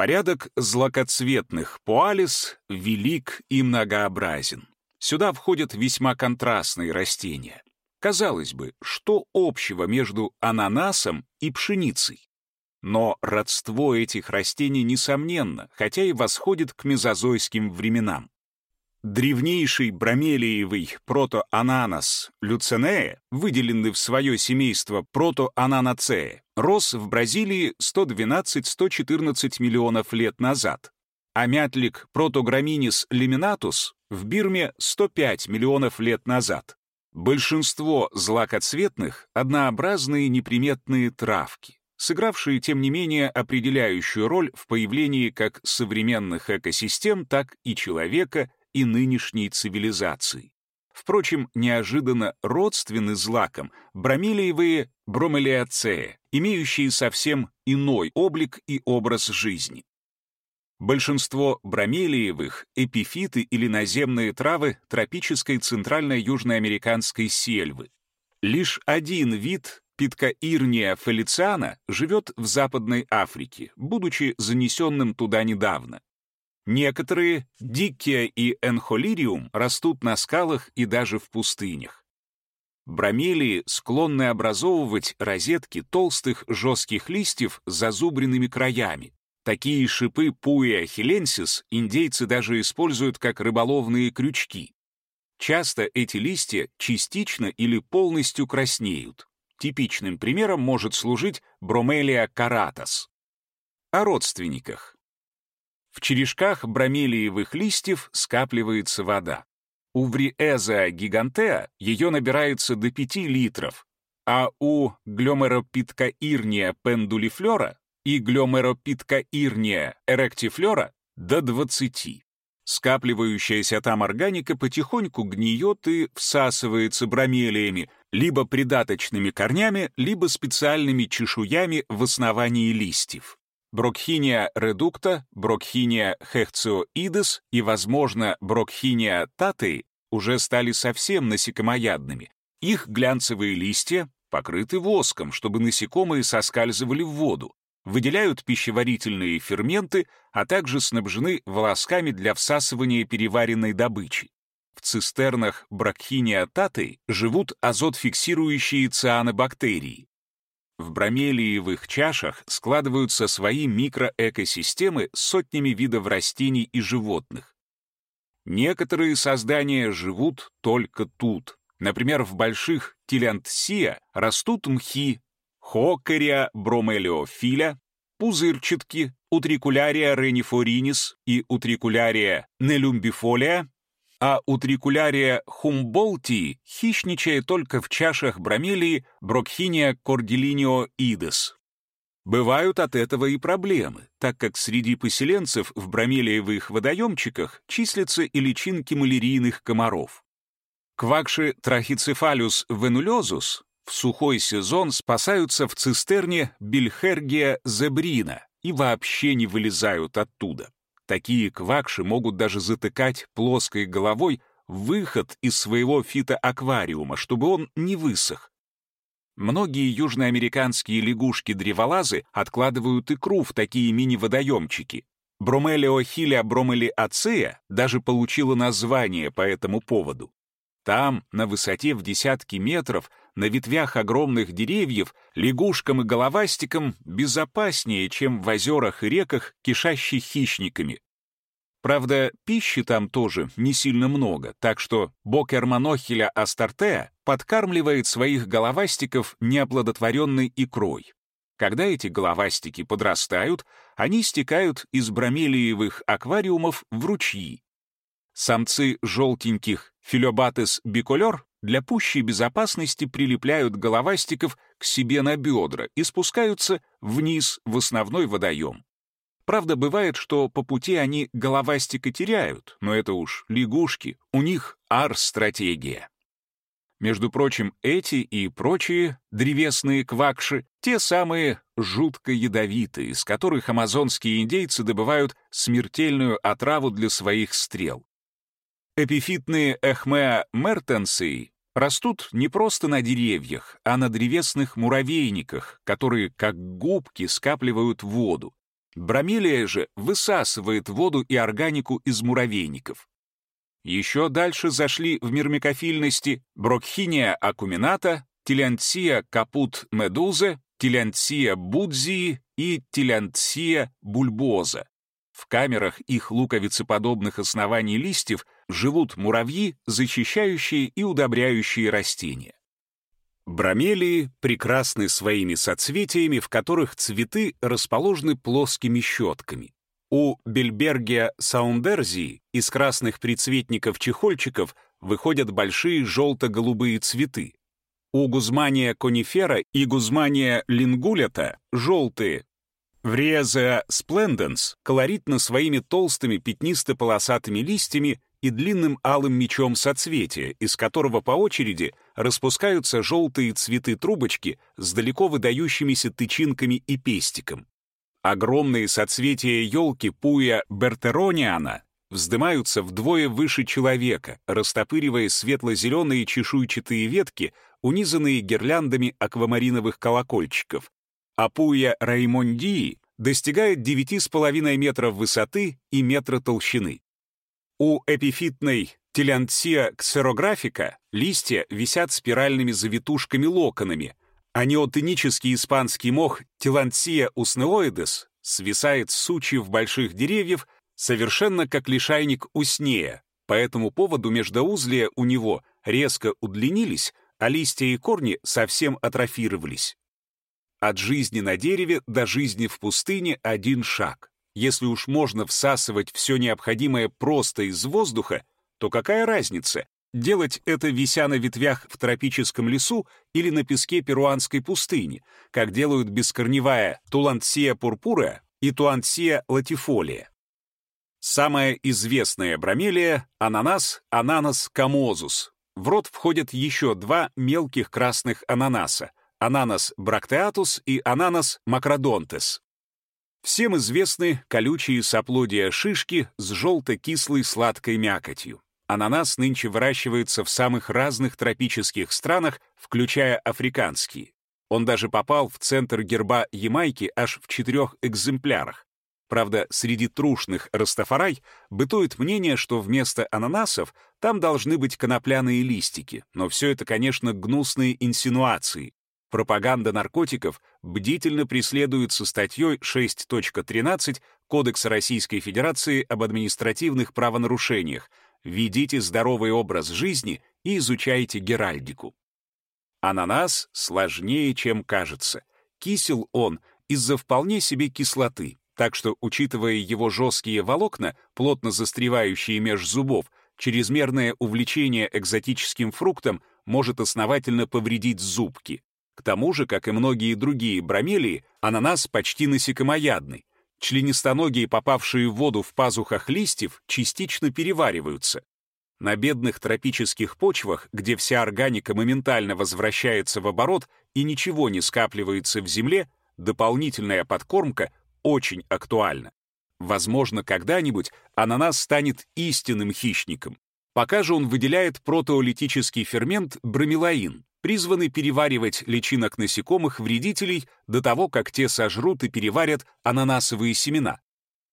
Порядок злакоцветных пуалис велик и многообразен. Сюда входят весьма контрастные растения. Казалось бы, что общего между ананасом и пшеницей? Но родство этих растений несомненно, хотя и восходит к мезозойским временам. Древнейший бромелиевый протоананас люцинея, выделенный в свое семейство протоананацея, рос в Бразилии 112-114 миллионов лет назад, а мятлик протограминис лиминатус в Бирме 105 миллионов лет назад. Большинство злакоцветных — однообразные неприметные травки, сыгравшие, тем не менее, определяющую роль в появлении как современных экосистем, так и человека и нынешней цивилизации. Впрочем, неожиданно родственны злакам бромелиевые бромелиацеи, имеющие совсем иной облик и образ жизни. Большинство бромелиевых — эпифиты или наземные травы тропической центральной южноамериканской сельвы. Лишь один вид Питкаирния фелициана живет в Западной Африке, будучи занесенным туда недавно. Некоторые, диккия и энхолириум, растут на скалах и даже в пустынях. Бромелии склонны образовывать розетки толстых жестких листьев с зазубренными краями. Такие шипы пуя хиленсис индейцы даже используют как рыболовные крючки. Часто эти листья частично или полностью краснеют. Типичным примером может служить бромелия каратас. О родственниках. В черешках бромелиевых листьев скапливается вода. У вриэза гигантеа ее набирается до 5 литров, а у гломеропиткаирния пендулифлора и гломеропиткаирния эректифлора до 20. Скапливающаяся там органика потихоньку гниет и всасывается бромелиями, либо придаточными корнями, либо специальными чешуями в основании листьев. Брокхиния редукта, брокхиния хехциоидес и, возможно, брокхиния татей уже стали совсем насекомоядными. Их глянцевые листья покрыты воском, чтобы насекомые соскальзывали в воду, выделяют пищеварительные ферменты, а также снабжены волосками для всасывания переваренной добычи. В цистернах брокхиния татей живут азотфиксирующие цианобактерии. В бромелиевых чашах складываются свои микроэкосистемы с сотнями видов растений и животных. Некоторые создания живут только тут. Например, в больших тилянтсия растут мхи, хокерия бромелиофиля, пузырчатки, утрикулярия ренифоринис и утрикулярия нелюмбифолия, а утрикулярия хумболтии хищничает только в чашах бромелии брокхиния кордилинио идес. Бывают от этого и проблемы, так как среди поселенцев в бромелиевых водоемчиках числятся и личинки малярийных комаров. Квакши трахицефалюс венулезус в сухой сезон спасаются в цистерне Бильхергия зебрина и вообще не вылезают оттуда. Такие квакши могут даже затыкать плоской головой выход из своего фитоаквариума, чтобы он не высох. Многие южноамериканские лягушки-древолазы откладывают икру в такие мини-водоемчики. Бромелиохиля бромелиацея даже получила название по этому поводу. Там, на высоте в десятки метров, на ветвях огромных деревьев, лягушкам и головастикам безопаснее, чем в озерах и реках, кишащих хищниками. Правда, пищи там тоже не сильно много, так что Бокерманохиля астартеа подкармливает своих головастиков неоплодотворенной икрой. Когда эти головастики подрастают, они стекают из бромелиевых аквариумов в ручьи. Самцы желтеньких филобатес биколер для пущей безопасности прилепляют головастиков к себе на бедра и спускаются вниз в основной водоем. Правда, бывает, что по пути они головастика теряют, но это уж лягушки, у них ар-стратегия. Между прочим, эти и прочие древесные квакши — те самые жутко ядовитые, из которых амазонские индейцы добывают смертельную отраву для своих стрел. Эпифитные эхмеа мертенсии растут не просто на деревьях, а на древесных муравейниках, которые, как губки, скапливают воду. Бромелия же высасывает воду и органику из муравейников. Еще дальше зашли в мирмикофильности брокхиния акумината, Тилянтсия капут медузе, Тилянтсия будзии и Тилянтсия бульбоза. В камерах их луковицеподобных оснований листьев живут муравьи, защищающие и удобряющие растения. Бромелии прекрасны своими соцветиями, в которых цветы расположены плоскими щетками. У Бельбергия саундерзии из красных прицветников-чехольчиков выходят большие желто-голубые цветы. У гузмания конифера и гузмания лингулета — желтые. Вреза спленденс колоритно своими толстыми пятнисто-полосатыми листьями и длинным алым мечом соцветия, из которого по очереди распускаются желтые цветы-трубочки с далеко выдающимися тычинками и пестиком. Огромные соцветия елки Пуя Бертерониана вздымаются вдвое выше человека, растопыривая светло-зеленые чешуйчатые ветки, унизанные гирляндами аквамариновых колокольчиков. А Пуя Раймондии достигает 9,5 метров высоты и метра толщины. У эпифитной Телянтсия ксерографика листья висят спиральными завитушками-локонами, а неотенический испанский мох Телантсия уснеоидес свисает с сучьев больших деревьев совершенно как лишайник уснея. По этому поводу междоузлия у него резко удлинились, а листья и корни совсем атрофировались. От жизни на дереве до жизни в пустыне один шаг. Если уж можно всасывать все необходимое просто из воздуха, то какая разница, Делать это, вися на ветвях в тропическом лесу или на песке перуанской пустыни, как делают бескорневая тулантсия пурпура и туантсия латифолия. Самая известная бромелия — ананас ананас камозус. В рот входят еще два мелких красных ананаса — ананас брактеатус и ананас макродонтес. Всем известны колючие соплодия шишки с желто-кислой сладкой мякотью. Ананас нынче выращивается в самых разных тропических странах, включая африканские. Он даже попал в центр герба Ямайки аж в четырех экземплярах. Правда, среди трушных растафарай бытует мнение, что вместо ананасов там должны быть конопляные листики, но все это, конечно, гнусные инсинуации. Пропаганда наркотиков бдительно преследуется статьей 6.13 Кодекса Российской Федерации об административных правонарушениях, ведите здоровый образ жизни и изучайте геральдику. Ананас сложнее, чем кажется. Кисел он из-за вполне себе кислоты, так что, учитывая его жесткие волокна, плотно застревающие меж зубов, чрезмерное увлечение экзотическим фруктом может основательно повредить зубки. К тому же, как и многие другие бромелии, ананас почти насекомоядный, Членистоногие, попавшие в воду в пазухах листьев, частично перевариваются. На бедных тропических почвах, где вся органика моментально возвращается в оборот и ничего не скапливается в земле, дополнительная подкормка очень актуальна. Возможно, когда-нибудь ананас станет истинным хищником. Пока же он выделяет протеолитический фермент бромелаин, призваны переваривать личинок насекомых-вредителей до того, как те сожрут и переварят ананасовые семена.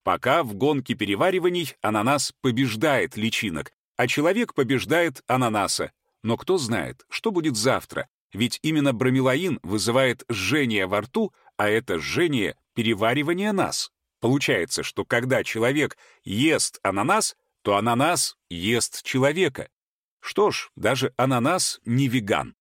Пока в гонке перевариваний ананас побеждает личинок, а человек побеждает ананаса. Но кто знает, что будет завтра, ведь именно бромелаин вызывает жжение во рту, а это жжение — переваривание нас. Получается, что когда человек ест ананас, то ананас ест человека. Что ж, даже ананас не веган.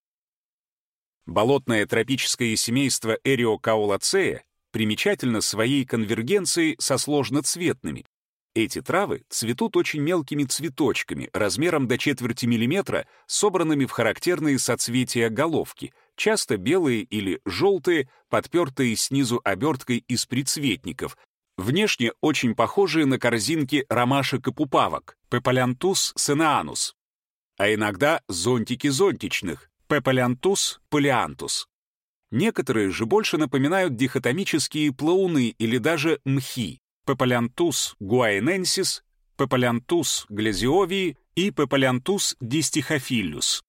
Болотное тропическое семейство Эриокаулацея примечательно своей конвергенцией со сложноцветными. Эти травы цветут очень мелкими цветочками, размером до четверти миллиметра, собранными в характерные соцветия головки, часто белые или желтые, подпертые снизу оберткой из прицветников, внешне очень похожие на корзинки ромашек и пупавок, пепалянтус сенаанус, а иногда зонтики зонтичных, Пепалянтус полиантус. Некоторые же больше напоминают дихотомические плауны или даже мхи. Paepalanthus guianensis, Paepalanthus glaziovii и Paepalanthus distichophyllus.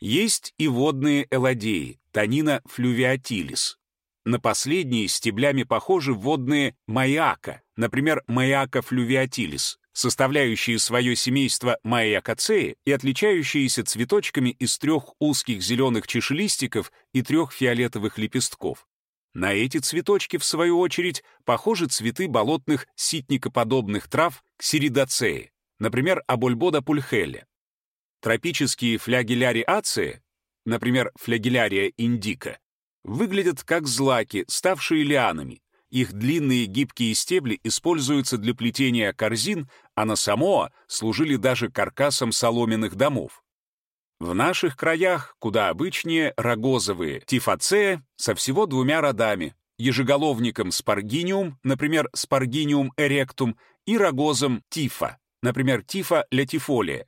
Есть и водные элодеи, Tonina fluviatilis. На последние стеблями похожи водные Mayaca, например, Mayaca fluviatilis, составляющие свое семейство Mayacaceae и отличающиеся цветочками из трех узких зеленых чашелистиков и трех фиолетовых лепестков. На эти цветочки, в свою очередь, похожи цветы болотных ситникоподобных трав ксеридоцеи, например, абульбода пульхеля. Тропические флягеляриации, например, флягелярия индика, выглядят как злаки, ставшие лианами. Их длинные гибкие стебли используются для плетения корзин, а на Самоа служили даже каркасом соломенных домов. В наших краях куда обычнее рогозовые тифацея со всего двумя родами, ежеголовником спаргиниум, например, спаргиниум эректум, и рогозом тифа, например, тифа лятифолия.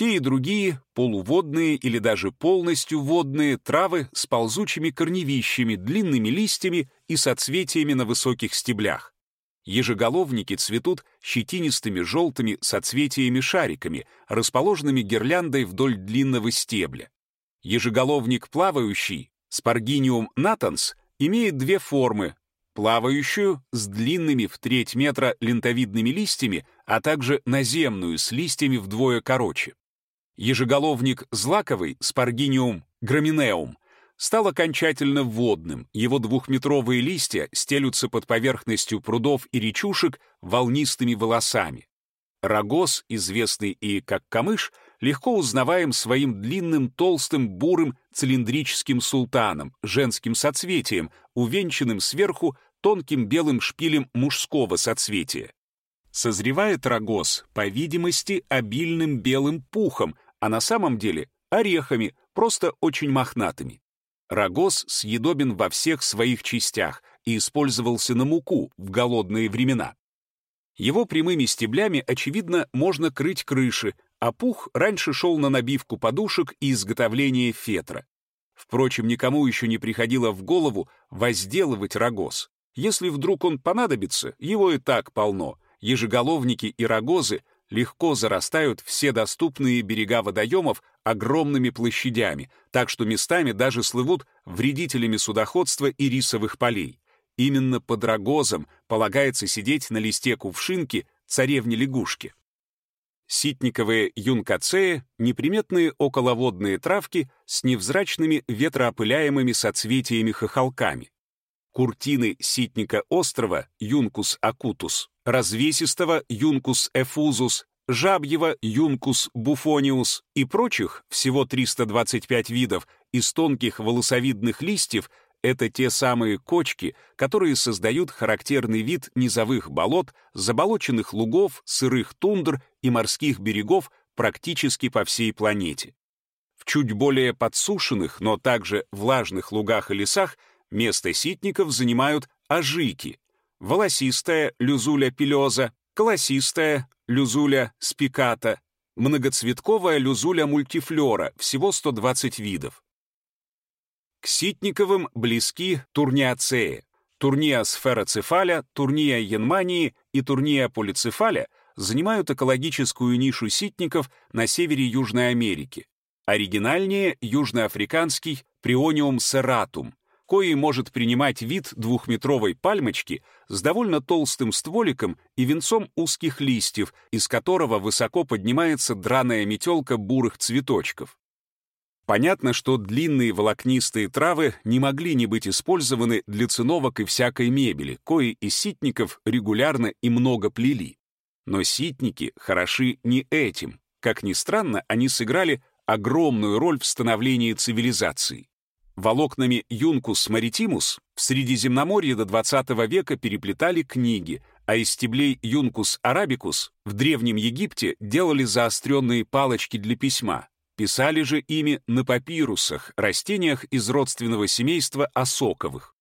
Те и другие — полуводные или даже полностью водные травы с ползучими корневищами, длинными листьями и соцветиями на высоких стеблях. Ежеголовники цветут щетинистыми желтыми соцветиями-шариками, расположенными гирляндой вдоль длинного стебля. Ежеголовник плавающий, спаргиниум натанс, имеет две формы — плавающую с длинными в треть метра лентовидными листьями, а также наземную с листьями вдвое короче. Ежеголовник злаковый, спаргиниум граминеум, стал окончательно водным, его двухметровые листья стелются под поверхностью прудов и речушек волнистыми волосами. Рогоз, известный и как камыш, легко узнаваем своим длинным, толстым, бурым, цилиндрическим султаном, женским соцветием, увенчанным сверху тонким белым шпилем мужского соцветия. Созревает рогоз, по видимости, обильным белым пухом, а на самом деле орехами, просто очень мохнатыми. Рогоз съедобен во всех своих частях и использовался на муку в голодные времена. Его прямыми стеблями, очевидно, можно крыть крыши, а пух раньше шел на набивку подушек и изготовление фетра. Впрочем, никому еще не приходило в голову возделывать рогоз. Если вдруг он понадобится, его и так полно. Ежеголовники и рогозы легко зарастают все доступные берега водоемов огромными площадями, так что местами даже слывут вредителями судоходства и рисовых полей. Именно под рогозом полагается сидеть на листе кувшинки царевне-лягушки. Ситниковые юнкацеи — неприметные околоводные травки с невзрачными ветроопыляемыми соцветиями-хохолками. Куртины ситника острова юнкус акутус развесистого Юнкус эфузус, жабьего Юнкус буфониус и прочих, всего 325 видов, из тонких волосовидных листьев это те самые кочки, которые создают характерный вид низовых болот, заболоченных лугов, сырых тундр и морских берегов практически по всей планете. В чуть более подсушенных, но также влажных лугах и лесах место ситников занимают ажики, волосистая люзуля пилеза, колосистая люзуля спиката, многоцветковая люзуля мультифлора, всего 120 видов. К ситниковым близки турниацеи. Турния сфероцефаля, турния янмании и турния полицефаля занимают экологическую нишу ситников на севере Южной Америки. Оригинальнее южноафриканский приониум сератум, кои может принимать вид двухметровой пальмочки с довольно толстым стволиком и венцом узких листьев, из которого высоко поднимается драная метелка бурых цветочков. Понятно, что длинные волокнистые травы не могли не быть использованы для циновок и всякой мебели, кои из ситников регулярно и много плели. Но ситники хороши не этим. Как ни странно, они сыграли огромную роль в становлении цивилизации. Волокнами Юнкус маритимус в Средиземноморье до XX века переплетали книги, а из стеблей Юнкус арабикус в Древнем Египте делали заостренные палочки для письма. Писали же ими на папирусах, растениях из родственного семейства осоковых.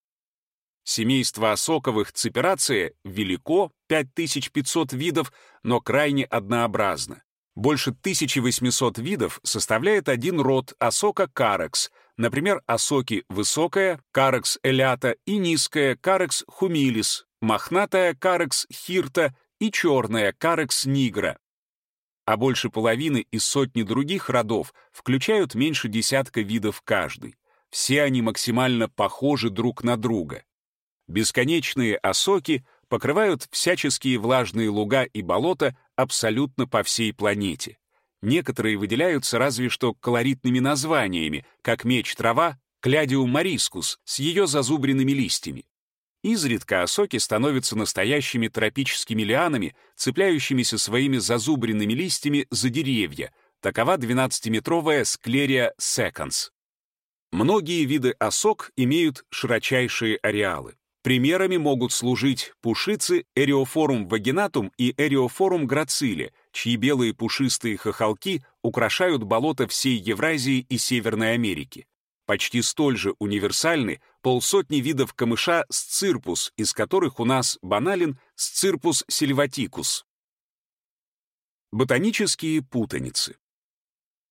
Семейство осоковых ципирация велико, 5500 видов, но крайне однообразно. Больше 1800 видов составляет один род осока карекс, Например, осоки высокая, карекс элята, и низкая, карекс хумилис, мохнатая, карекс хирта и черная, карекс нигра. А больше половины из сотни других родов включают меньше десятка видов каждый. Все они максимально похожи друг на друга. Бесконечные осоки покрывают всяческие влажные луга и болота абсолютно по всей планете. Некоторые выделяются разве что колоритными названиями, как меч-трава, клядиум марискус с ее зазубренными листьями. Изредка осоки становятся настоящими тропическими лианами, цепляющимися своими зазубренными листьями за деревья. Такова 12-метровая склерия секонс. Многие виды осок имеют широчайшие ареалы. Примерами могут служить пушицы Эриофорум вагинатум и Эриофорум грациле, чьи белые пушистые хохолки украшают болота всей Евразии и Северной Америки. Почти столь же универсальны полсотни видов камыша сцирпус, из которых у нас банален сцирпус сильватикус. Ботанические путаницы.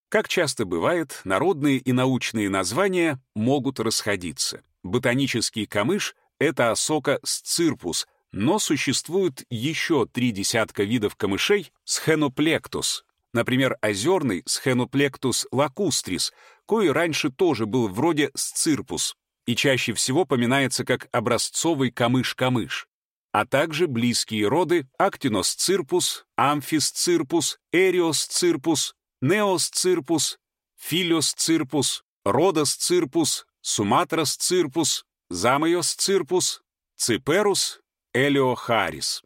Как часто бывает, народные и научные названия могут расходиться. Ботанический камыш — это осока сцирпус, но существует еще три десятка видов камышей схеноплектус, например, озерный схеноплектус лакустрис, кое раньше тоже был вроде сцирпус и чаще всего поминается как образцовый камыш-камыш, а также близкие роды актиносцирпус, амфисцирпус, эриосцирпус, неосцирпус, филиосцирпус, родосцирпус, суматросцирпус, замиосцирпус, циперус, элиохарис.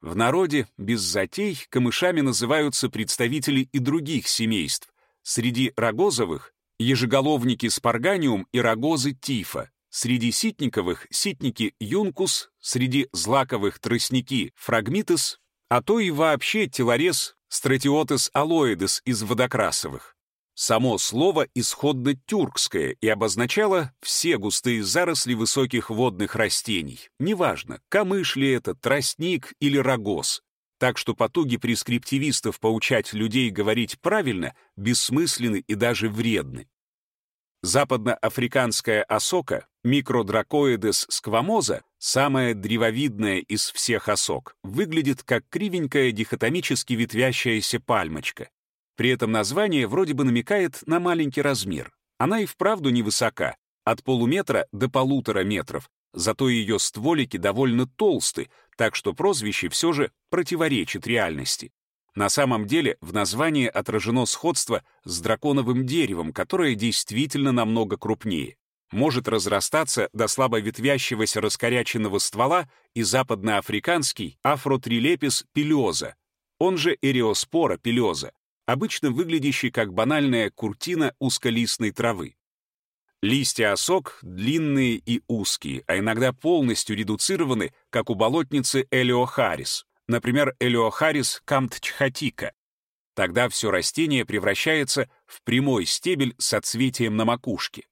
В народе без затей камышами называются представители и других семейств. Среди рогозовых — ежеголовники спарганиум и рогозы тифа. Среди ситниковых — ситники юнкус, среди злаковых — тростники фрагмитес, а то и вообще телорез стратиотес алоидес из водокрасовых. Само слово исходно тюркское и обозначало все густые заросли высоких водных растений. Неважно, камыш ли это, тростник или рогоз. Так что потуги прескриптивистов поучать людей говорить правильно бессмысленны и даже вредны. Западноафриканская осока, микродракоидес сквамоза, самая древовидная из всех осок, выглядит как кривенькая дихотомически ветвящаяся пальмочка. При этом название вроде бы намекает на маленький размер. Она и вправду невысока, от полуметра до полутора метров, зато ее стволики довольно толсты, так что прозвище все же противоречит реальности. На самом деле в названии отражено сходство с драконовым деревом, которое действительно намного крупнее. Может разрастаться до слабо ветвящегося раскоряченного ствола и западноафриканский афротрилепис пилеза, он же эриоспора пилеза, обычно выглядящий как банальная куртина узколистной травы. Листья осок длинные и узкие, а иногда полностью редуцированы, как у болотницы элиохарис, например, элиохарис камтчхатика. Тогда все растение превращается в прямой стебель с отцветием на макушке.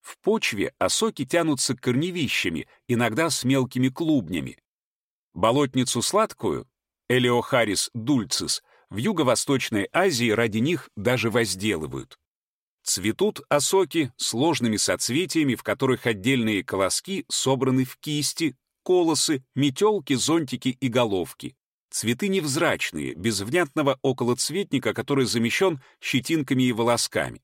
В почве осоки тянутся корневищами, иногда с мелкими клубнями. Болотницу сладкую, элиохарис дульцис, в Юго-Восточной Азии ради них даже возделывают. Цветут осоки сложными соцветиями, в которых отдельные колоски собраны в кисти, колосы, метелки, зонтики и головки. Цветы невзрачные, без внятного околоцветника, который замещен щетинками и волосками.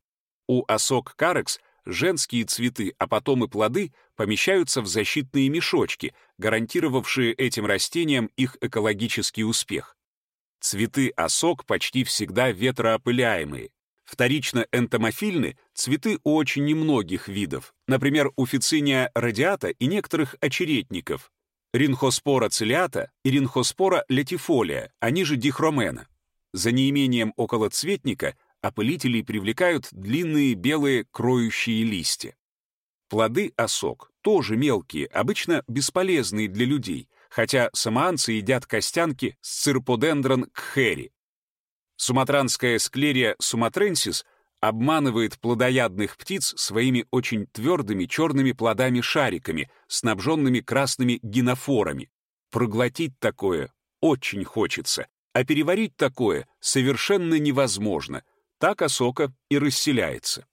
У осок карекс женские цветы, а потом и плоды помещаются в защитные мешочки, гарантировавшие этим растениям их экологический успех. Цветы осок почти всегда ветроопыляемые. Вторично энтомофильны цветы у очень немногих видов, например, у фициния радиата и некоторых очеретников, ринхоспора цилиата и ринхоспора летифолия, они же дихромена. За неимением околоцветника опылителей привлекают длинные белые кроющие листья. Плоды осок тоже мелкие, обычно бесполезные для людей, хотя самоанцы едят костянки с цирподендрон кхери. Суматранская склерия суматренсис обманывает плодоядных птиц своими очень твердыми черными плодами-шариками, снабженными красными гинофорами. Проглотить такое очень хочется, а переварить такое совершенно невозможно. Так осока и расселяется.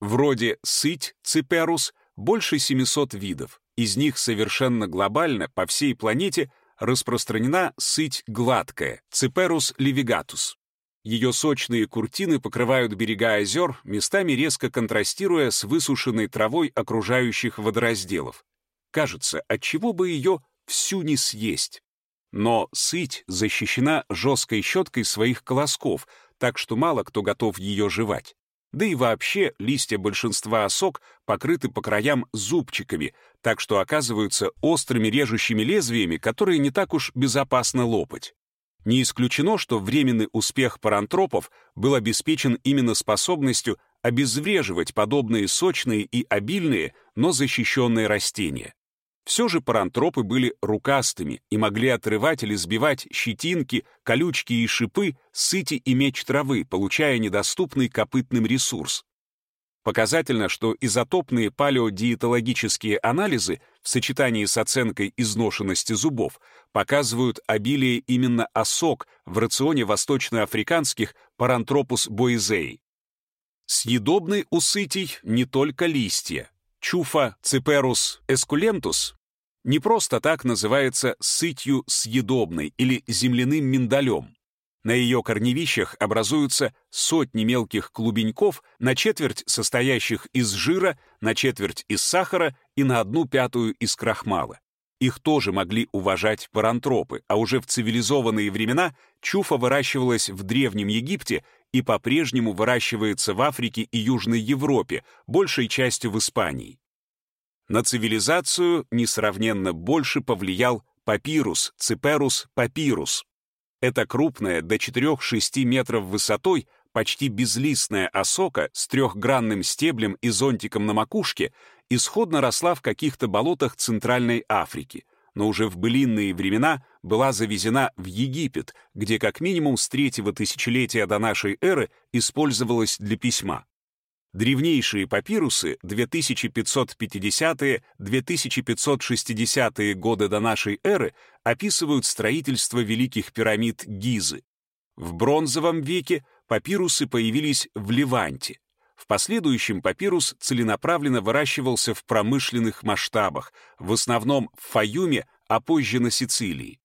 Вроде сыть, циперус, больше 700 видов. Из них совершенно глобально по всей планете распространена сыть гладкая, Циперус левигатус. Ее сочные куртины покрывают берега озер, местами резко контрастируя с высушенной травой окружающих водоразделов. Кажется, отчего бы ее всю не съесть. Но сыть защищена жесткой щеткой своих колосков, так что мало кто готов ее жевать. Да и вообще листья большинства осок покрыты по краям зубчиками, так что оказываются острыми режущими лезвиями, которые не так уж безопасно лопать. Не исключено, что временный успех парантропов был обеспечен именно способностью обезвреживать подобные сочные и обильные, но защищенные растения. Все же парантропы были рукастыми и могли отрывать или сбивать щетинки, колючки и шипы, сыти и меч травы, получая недоступный копытным ресурс. Показательно, что изотопные палеодиетологические анализы в сочетании с оценкой изношенности зубов показывают обилие именно осок в рационе восточноафриканских парантропус боизеи. Съедобны у сытий не только листья. Чуфа циперус эскулентус не просто так называется сытью съедобной или земляным миндалем. На ее корневищах образуются сотни мелких клубеньков, на четверть состоящих из жира, на четверть из сахара и на одну пятую из крахмала. Их тоже могли уважать парантропы, а уже в цивилизованные времена чуфа выращивалась в Древнем Египте и по-прежнему выращивается в Африке и Южной Европе, большей частью в Испании. На цивилизацию несравненно больше повлиял папирус, циперус папирус. Это крупная, до 4-6 метров высотой, почти безлистная осока с трехгранным стеблем и зонтиком на макушке исходно росла в каких-то болотах Центральной Африки, но уже в былинные времена была завезена в Египет, где как минимум с третьего тысячелетия до нашей эры использовалась для письма. Древнейшие папирусы 2550-2560-е годы до нашей эры описывают строительство великих пирамид Гизы. В бронзовом веке папирусы появились в Леванте. В последующем папирус целенаправленно выращивался в промышленных масштабах, в основном в Фаюме, а позже на Сицилии.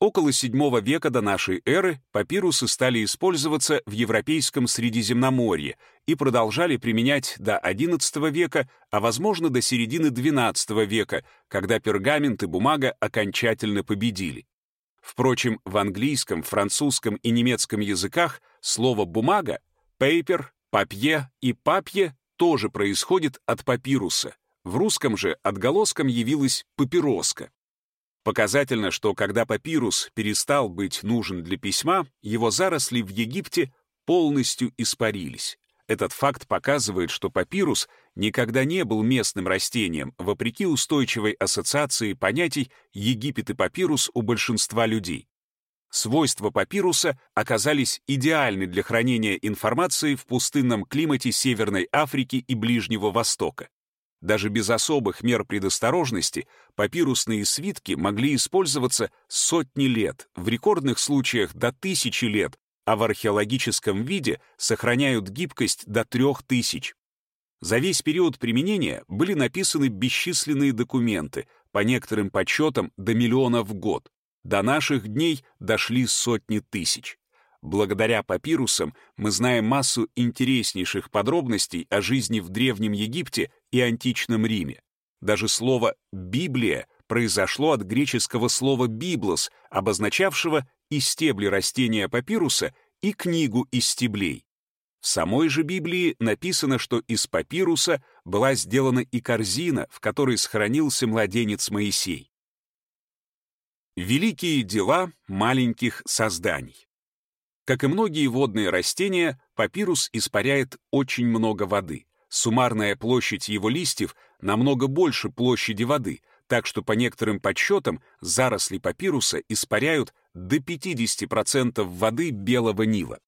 Около VII века до нашей эры папирусы стали использоваться в Европейском Средиземноморье и продолжали применять до XI века, а возможно до середины XII века, когда пергамент и бумага окончательно победили. Впрочем, в английском, французском и немецком языках слово «бумага» — paper, папье и папье тоже происходит от папируса. В русском же отголоском явилась папироска. Показательно, что когда папирус перестал быть нужен для письма, его заросли в Египте полностью испарились. Этот факт показывает, что папирус никогда не был местным растением, вопреки устойчивой ассоциации понятий «Египет и папирус» у большинства людей. Свойства папируса оказались идеальны для хранения информации в пустынном климате Северной Африки и Ближнего Востока. Даже без особых мер предосторожности папирусные свитки могли использоваться сотни лет, в рекордных случаях до тысячи лет, а в археологическом виде сохраняют гибкость до трех тысяч. За весь период применения были написаны бесчисленные документы, по некоторым подсчетам до миллиона в год. До наших дней дошли сотни тысяч. Благодаря папирусам мы знаем массу интереснейших подробностей о жизни в Древнем Египте и античном Риме. Даже слово «Библия» произошло от греческого слова «библос», обозначавшего и стебли растения папируса, и книгу из стеблей. В самой же Библии написано, что из папируса была сделана и корзина, в которой сохранился младенец Моисей. Великие дела маленьких созданий. Как и многие водные растения, папирус испаряет очень много воды. Суммарная площадь его листьев намного больше площади воды, так что по некоторым подсчетам заросли папируса испаряют до 50% воды белого Нила.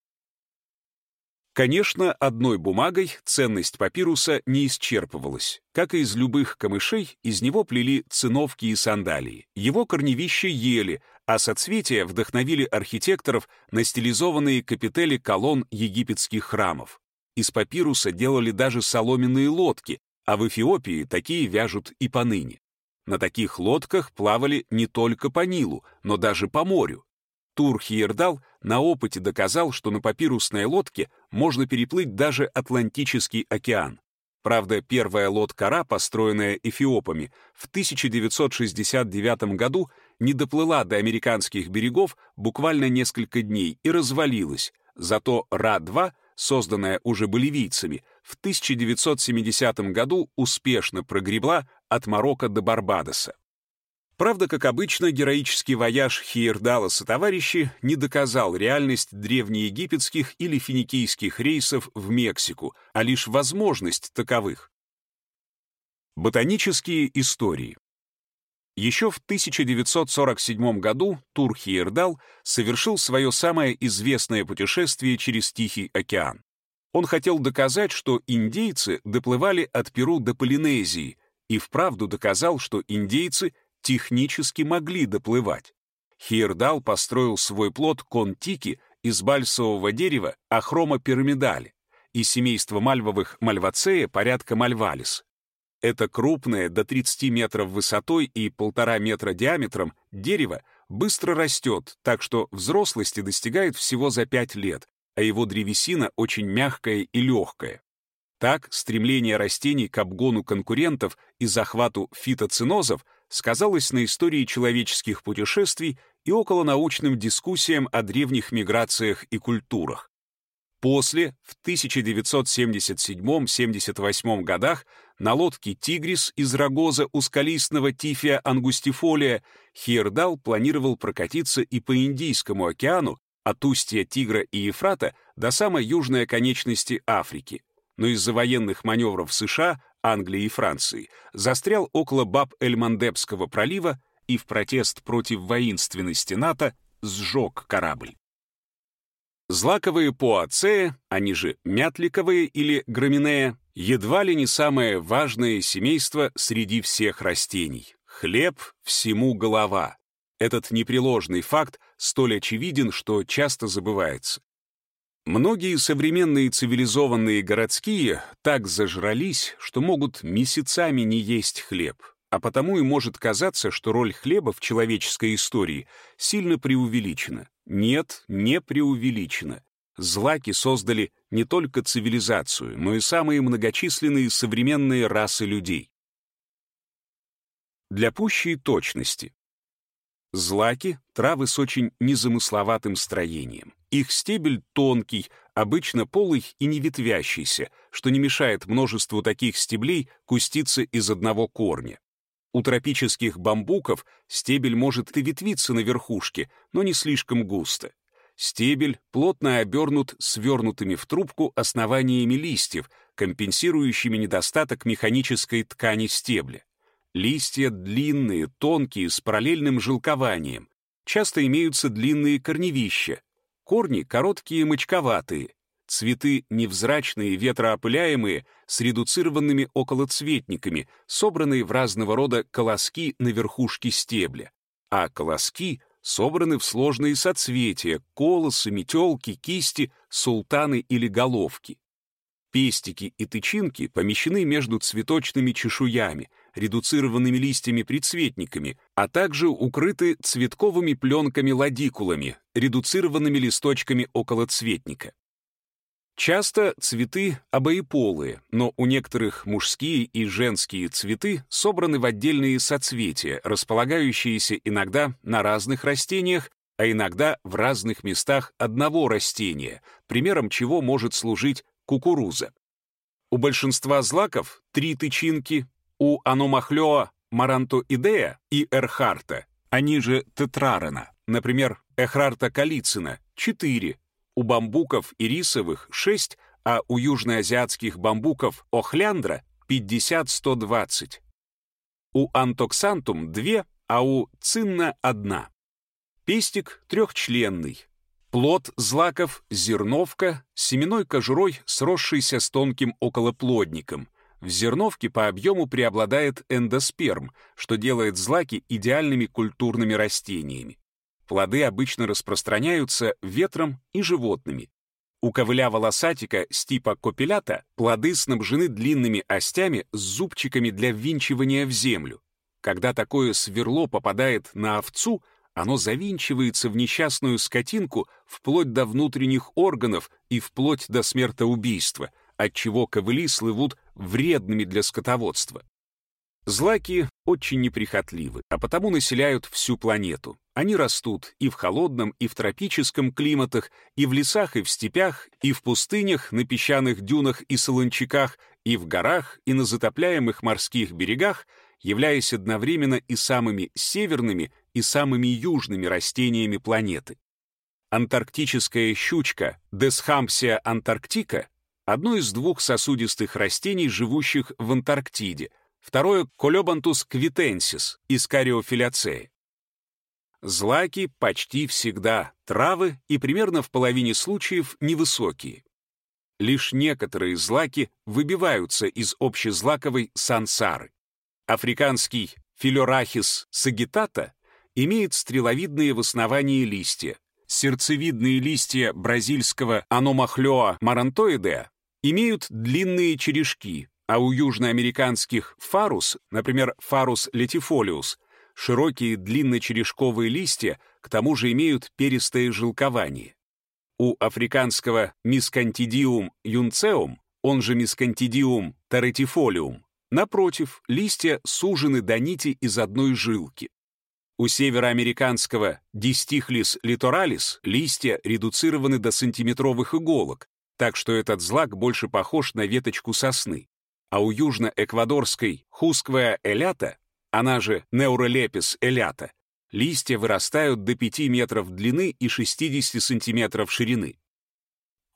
Конечно, одной бумагой ценность папируса не исчерпывалась. Как и из любых камышей, из него плели циновки и сандалии. Его корневища ели, а соцветия вдохновили архитекторов на стилизованные капители колонн египетских храмов. Из папируса делали даже соломенные лодки, а в Эфиопии такие вяжут и поныне. На таких лодках плавали не только по Нилу, но даже по морю. Тур Хиердал на опыте доказал, что на папирусной лодке можно переплыть даже Атлантический океан. Правда, первая лодка-ра, построенная эфиопами, в 1969 году не доплыла до американских берегов буквально несколько дней и развалилась. Зато Ра-2, созданная уже боливийцами, в 1970 году успешно прогребла от Марокко до Барбадоса. Правда, как обычно, героический вояж Хейердала со товарищи не доказал реальность древнеегипетских или финикийских рейсов в Мексику, а лишь возможность таковых. Ботанические истории. Еще в 1947 году Тур Хейердал совершил свое самое известное путешествие через Тихий океан. Он хотел доказать, что индейцы доплывали от Перу до Полинезии, и вправду доказал, что индейцы технически могли доплывать. Хирдал построил свой плод Контики из бальсового дерева Ахрома и семейства мальвовых мальвацея порядка мальвалис. Это крупное, до 30 метров высотой и полтора метра диаметром, дерево быстро растет, так что взрослости достигает всего за 5 лет, а его древесина очень мягкая и легкая. Так, стремление растений к обгону конкурентов и захвату фитоцинозов сказалось на истории человеческих путешествий и околонаучным дискуссиям о древних миграциях и культурах. После, в 1977-78 годах, на лодке «Тигрис» из рогоза у скалистного тифия ангустифолия Хирдал планировал прокатиться и по Индийскому океану от устья Тигра и Ефрата до самой южной оконечности Африки. Но из-за военных маневров США Англии и Франции, застрял около Баб-эль-Мандебского пролива и в протест против воинственности НАТО сжег корабль. Злаковые пуацеи, они же мятликовые или граминея, едва ли не самое важное семейство среди всех растений. Хлеб всему голова. Этот непреложный факт столь очевиден, что часто забывается. Многие современные цивилизованные городские так зажрались, что могут месяцами не есть хлеб, а потому и может казаться, что роль хлеба в человеческой истории сильно преувеличена. Нет, не преувеличена. Злаки создали не только цивилизацию, но и самые многочисленные современные расы людей. Для пущей точности. Злаки — травы с очень незамысловатым строением. Их стебель тонкий, обычно полый и не ветвящийся, что не мешает множеству таких стеблей куститься из одного корня. У тропических бамбуков стебель может и ветвиться на верхушке, но не слишком густо. Стебель плотно обернут свернутыми в трубку основаниями листьев, компенсирующими недостаток механической ткани стебля. Листья длинные, тонкие, с параллельным жилкованием. Часто имеются длинные корневища, Корни короткие мочковатые, цветы невзрачные, ветроопыляемые, с редуцированными околоцветниками, собранные в разного рода колоски на верхушке стебля. А колоски собраны в сложные соцветия, колосы, метелки, кисти, султаны или головки. Пестики и тычинки помещены между цветочными чешуями, редуцированными листьями-прицветниками, а также укрыты цветковыми пленками-ладикулами, редуцированными листочками около цветника. Часто цветы обоеполые, но у некоторых мужские и женские цветы собраны в отдельные соцветия, располагающиеся иногда на разных растениях, а иногда в разных местах одного растения, примером чего может служить кукуруза. У большинства злаков три тычинки, у аномахлеа марантоидея и эрхарта, они же тетрарена, например, эхрарта калицина, четыре, у бамбуков и рисовых шесть, а у южноазиатских бамбуков охляндра 50-120. У антоксантум две, а у цинна одна. Пестик трехчленный, Плод злаков — зерновка, семенной кожурой, сросшийся с тонким околоплодником. В зерновке по объему преобладает эндосперм, что делает злаки идеальными культурными растениями. Плоды обычно распространяются ветром и животными. У ковыля волосатика с типа копилята плоды снабжены длинными остями с зубчиками для ввинчивания в землю. Когда такое сверло попадает на овцу, оно завинчивается в несчастную скотинку вплоть до внутренних органов и вплоть до смертоубийства, отчего ковыли слывут вредными для скотоводства. Злаки очень неприхотливы, а потому населяют всю планету. Они растут и в холодном, и в тропическом климатах, и в лесах, и в степях, и в пустынях, на песчаных дюнах и солончаках, и в горах, и на затопляемых морских берегах, являясь одновременно и самыми северными, и самыми южными растениями планеты. Антарктическая щучка Deshampsia антарктика — одно из двух сосудистых растений, живущих в Антарктиде — Второе — Колебантус квитенсис из кариофиляцеи. Злаки почти всегда травы и примерно в половине случаев невысокие. Лишь некоторые злаки выбиваются из общезлаковой сансары. Африканский филорахис сагитата имеет стреловидные в основании листья. Сердцевидные листья бразильского аномахлеа марантоидеа имеют длинные черешки, а у южноамериканских фарус, например, фарус летифолиус, широкие длинночерешковые листья к тому же имеют перистое жилкование. У африканского мискантидиум юнцеум, он же мискантидиум таретифолиум, напротив, листья сужены до нити из одной жилки. У североамериканского дистихлис литоралис листья редуцированы до сантиметровых иголок, так что этот злак больше похож на веточку сосны а у южно-эквадорской хусквая элята, она же неуролепис элята, листья вырастают до 5 метров длины и 60 сантиметров ширины.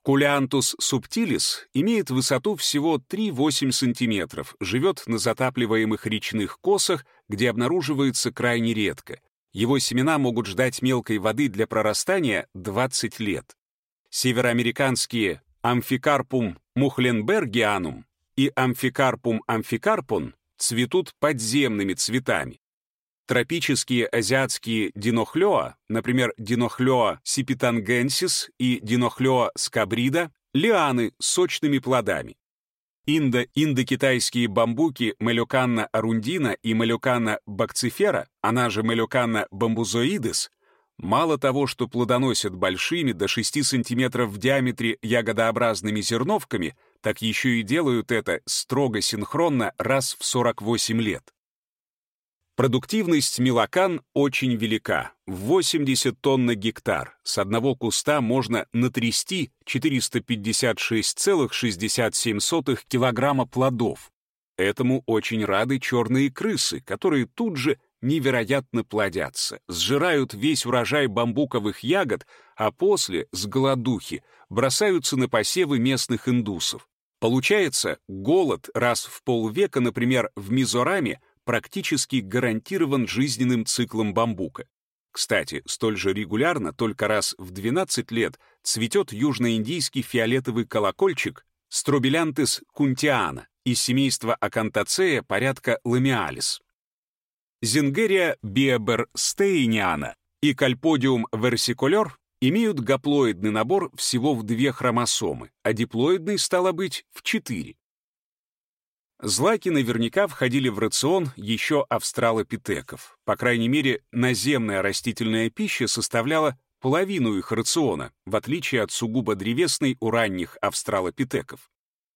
Coleanthus subtilis имеет высоту всего 3-8 сантиметров, живет на затапливаемых речных косах, где обнаруживается крайне редко. Его семена могут ждать мелкой воды для прорастания 20 лет. Североамериканские Amphicarpum muhlenbergianum и Amphicarpum amphicarpon цветут подземными цветами. Тропические азиатские Dinochloa, например, Dinochloa sipitangensis и Dinochloa scabrida, лианы с сочными плодами. Индо-индокитайские бамбуки Мелюканна арундина и Мелюканна бакцифера, она же Мелюканна бамбузоидес, мало того, что плодоносят большими до 6 см в диаметре ягодообразными зерновками, так еще и делают это строго синхронно раз в 48 лет. Продуктивность мелокан очень велика — 80 тонн на гектар. С одного куста можно натрясти 456,67 килограмма плодов. Этому очень рады черные крысы, которые тут же невероятно плодятся, сжирают весь урожай бамбуковых ягод, а после, с голодухи, бросаются на посевы местных индусов. Получается, голод раз в полвека, например, в Мизораме, практически гарантирован жизненным циклом бамбука. Кстати, столь же регулярно, только раз в 12 лет, цветет южноиндийский фиолетовый колокольчик Стробилянтес кунтиана из семейства Акантацея порядка ламиалис. Зингерия биоберстейниана и Кальподиум версикулер имеют гаплоидный набор всего в две хромосомы, а диплоидный, стало быть, в четыре. Злаки наверняка входили в рацион еще австралопитеков. По крайней мере, наземная растительная пища составляла половину их рациона, в отличие от сугубо древесной у ранних австралопитеков.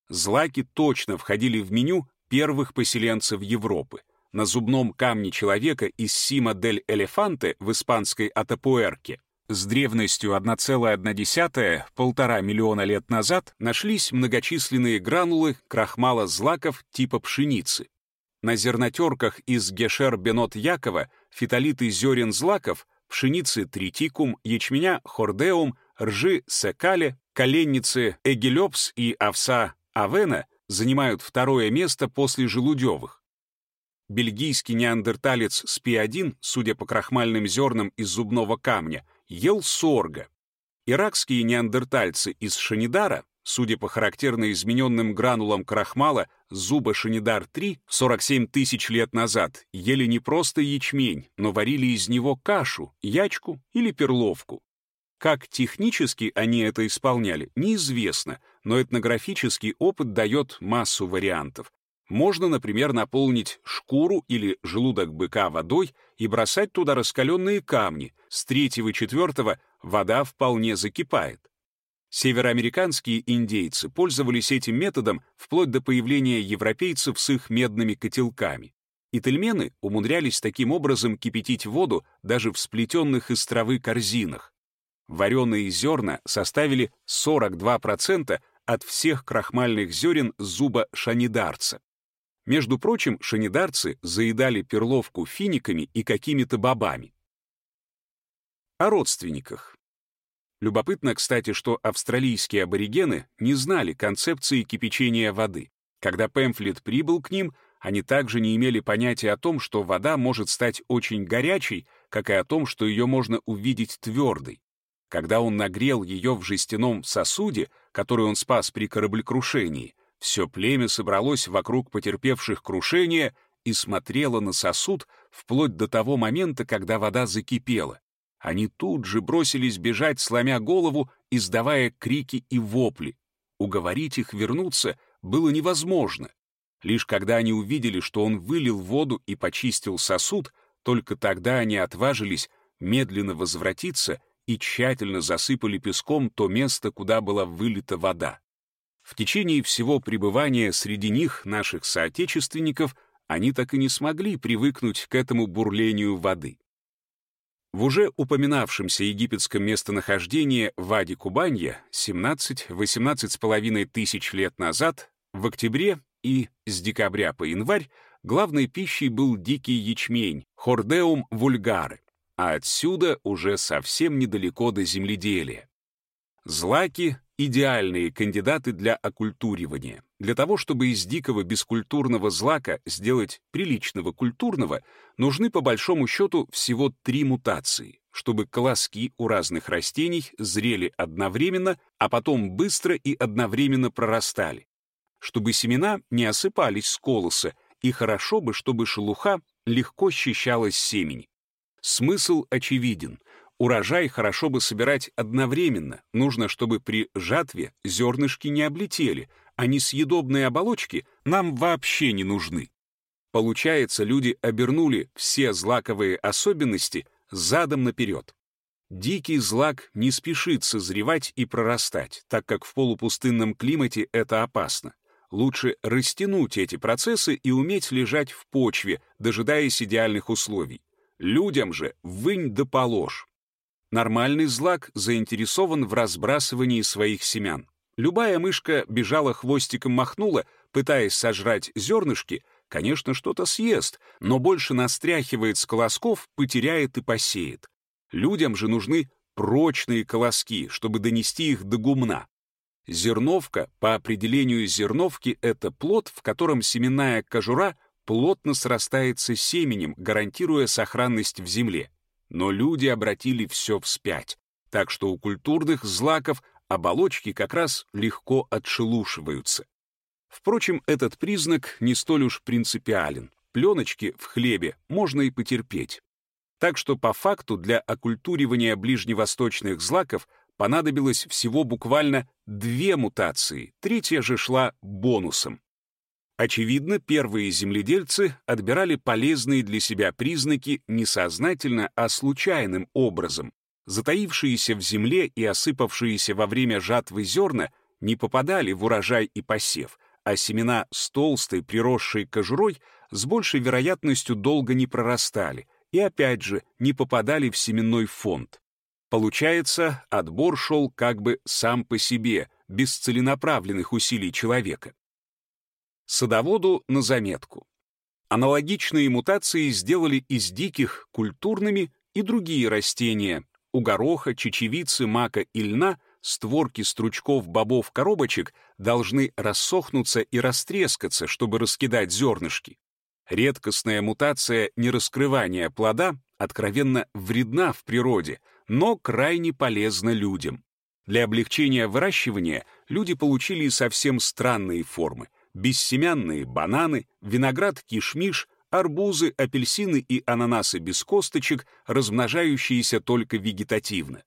Злаки точно входили в меню первых поселенцев Европы. На зубном камне человека из Сима дель Элефанте в испанской Атапуэрке с древностью 1,1-1,5 миллиона лет назад нашлись многочисленные гранулы крахмала злаков типа пшеницы. На зернотерках из Гешер-Бенот-Якова фитолиты зерен злаков, пшеницы тритикум, ячменя хордеум, ржи секале, коленницы эгелепс и овса авена занимают второе место после желудевых. Бельгийский неандерталец спи-1, судя по крахмальным зернам из зубного камня, ел сорга. Иракские неандертальцы из Шанидара, судя по характерно измененным гранулам крахмала, зуба Шанидар-3 47 тысяч лет назад ели не просто ячмень, но варили из него кашу, ячку или перловку. Как технически они это исполняли, неизвестно, но этнографический опыт дает массу вариантов. Можно, например, наполнить шкуру или желудок быка водой и бросать туда раскаленные камни. С третьего и четвертого вода вполне закипает. Североамериканские индейцы пользовались этим методом вплоть до появления европейцев с их медными котелками. Ительмены умудрялись таким образом кипятить воду даже в сплетенных из травы корзинах. Вареные зерна составили 42% от всех крахмальных зерен зуба шанидарца. Между прочим, шанидарцы заедали перловку финиками и какими-то бобами. О родственниках. Любопытно, кстати, что австралийские аборигены не знали концепции кипячения воды. Когда Пемфлет прибыл к ним, они также не имели понятия о том, что вода может стать очень горячей, как и о том, что ее можно увидеть твердой. Когда он нагрел ее в жестяном сосуде, который он спас при кораблекрушении, все племя собралось вокруг потерпевших крушение и смотрело на сосуд вплоть до того момента, когда вода закипела. Они тут же бросились бежать, сломя голову, издавая крики и вопли. Уговорить их вернуться было невозможно. Лишь когда они увидели, что он вылил воду и почистил сосуд, только тогда они отважились медленно возвратиться и тщательно засыпали песком то место, куда была вылита вода. В течение всего пребывания среди них, наших соотечественников, они так и не смогли привыкнуть к этому бурлению воды. В уже упоминавшемся египетском местонахождении Вади Кубанья 17-18,5 тысяч лет назад, в октябре и с декабря по январь, главной пищей был дикий ячмень, хордеум вульгаре, а отсюда уже совсем недалеко до земледелия. Злаки — идеальные кандидаты для окультуривания. Для того, чтобы из дикого бескультурного злака сделать приличного культурного, нужны по большому счету всего три мутации, чтобы колоски у разных растений зрели одновременно, а потом быстро и одновременно прорастали. Чтобы семена не осыпались с колоса, и хорошо бы, чтобы шелуха легко счищалась семени. Смысл очевиден — Урожай хорошо бы собирать одновременно. Нужно, чтобы при жатве зернышки не облетели, а несъедобные оболочки нам вообще не нужны. Получается, люди обернули все злаковые особенности задом наперед. Дикий злак не спешит созревать и прорастать, так как в полупустынном климате это опасно. Лучше растянуть эти процессы и уметь лежать в почве, дожидаясь идеальных условий. Людям же вынь да положь. Нормальный злак заинтересован в разбрасывании своих семян. Любая мышка бежала хвостиком махнула, пытаясь сожрать зернышки, конечно, что-то съест, но больше настряхивает с колосков, потеряет и посеет. Людям же нужны прочные колоски, чтобы донести их до гумна. Зерновка, по определению зерновки, это плод, в котором семенная кожура плотно срастается с семенем, гарантируя сохранность в земле но люди обратили все вспять, так что у культурных злаков оболочки как раз легко отшелушиваются. Впрочем, этот признак не столь уж принципиален. Пленочки в хлебе можно и потерпеть. Так что по факту для окультуривания ближневосточных злаков понадобилось всего буквально две мутации, третья же шла бонусом. Очевидно, первые земледельцы отбирали полезные для себя признаки не сознательно, а случайным образом. Затаившиеся в земле и осыпавшиеся во время жатвы зерна не попадали в урожай и посев, а семена с толстой приросшей кожурой с большей вероятностью долго не прорастали и, опять же, не попадали в семенной фонд. Получается, отбор шел как бы сам по себе, без целенаправленных усилий человека. Садоводу на заметку. Аналогичные мутации сделали из диких культурными и другие растения. У гороха, чечевицы, мака и льна створки стручков бобов коробочек должны рассохнуться и растрескаться, чтобы раскидать зернышки. Редкостная мутация нераскрывания плода откровенно вредна в природе, но крайне полезна людям. Для облегчения выращивания люди получили совсем странные формы — бессемянные бананы, виноград кишмиш, арбузы, апельсины и ананасы без косточек, размножающиеся только вегетативно.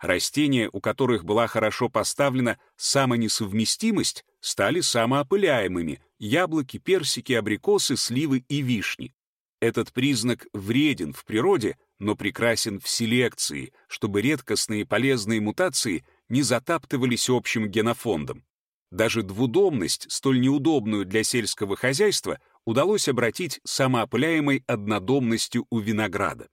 Растения, у которых была хорошо поставлена самонесовместимость, стали самоопыляемыми — яблоки, персики, абрикосы, сливы и вишни. Этот признак вреден в природе, но прекрасен в селекции, чтобы редкостные полезные мутации не затаптывались общим генофондом. Даже двудомность, столь неудобную для сельского хозяйства, удалось обратить самоопыляемой однодомностью у винограда.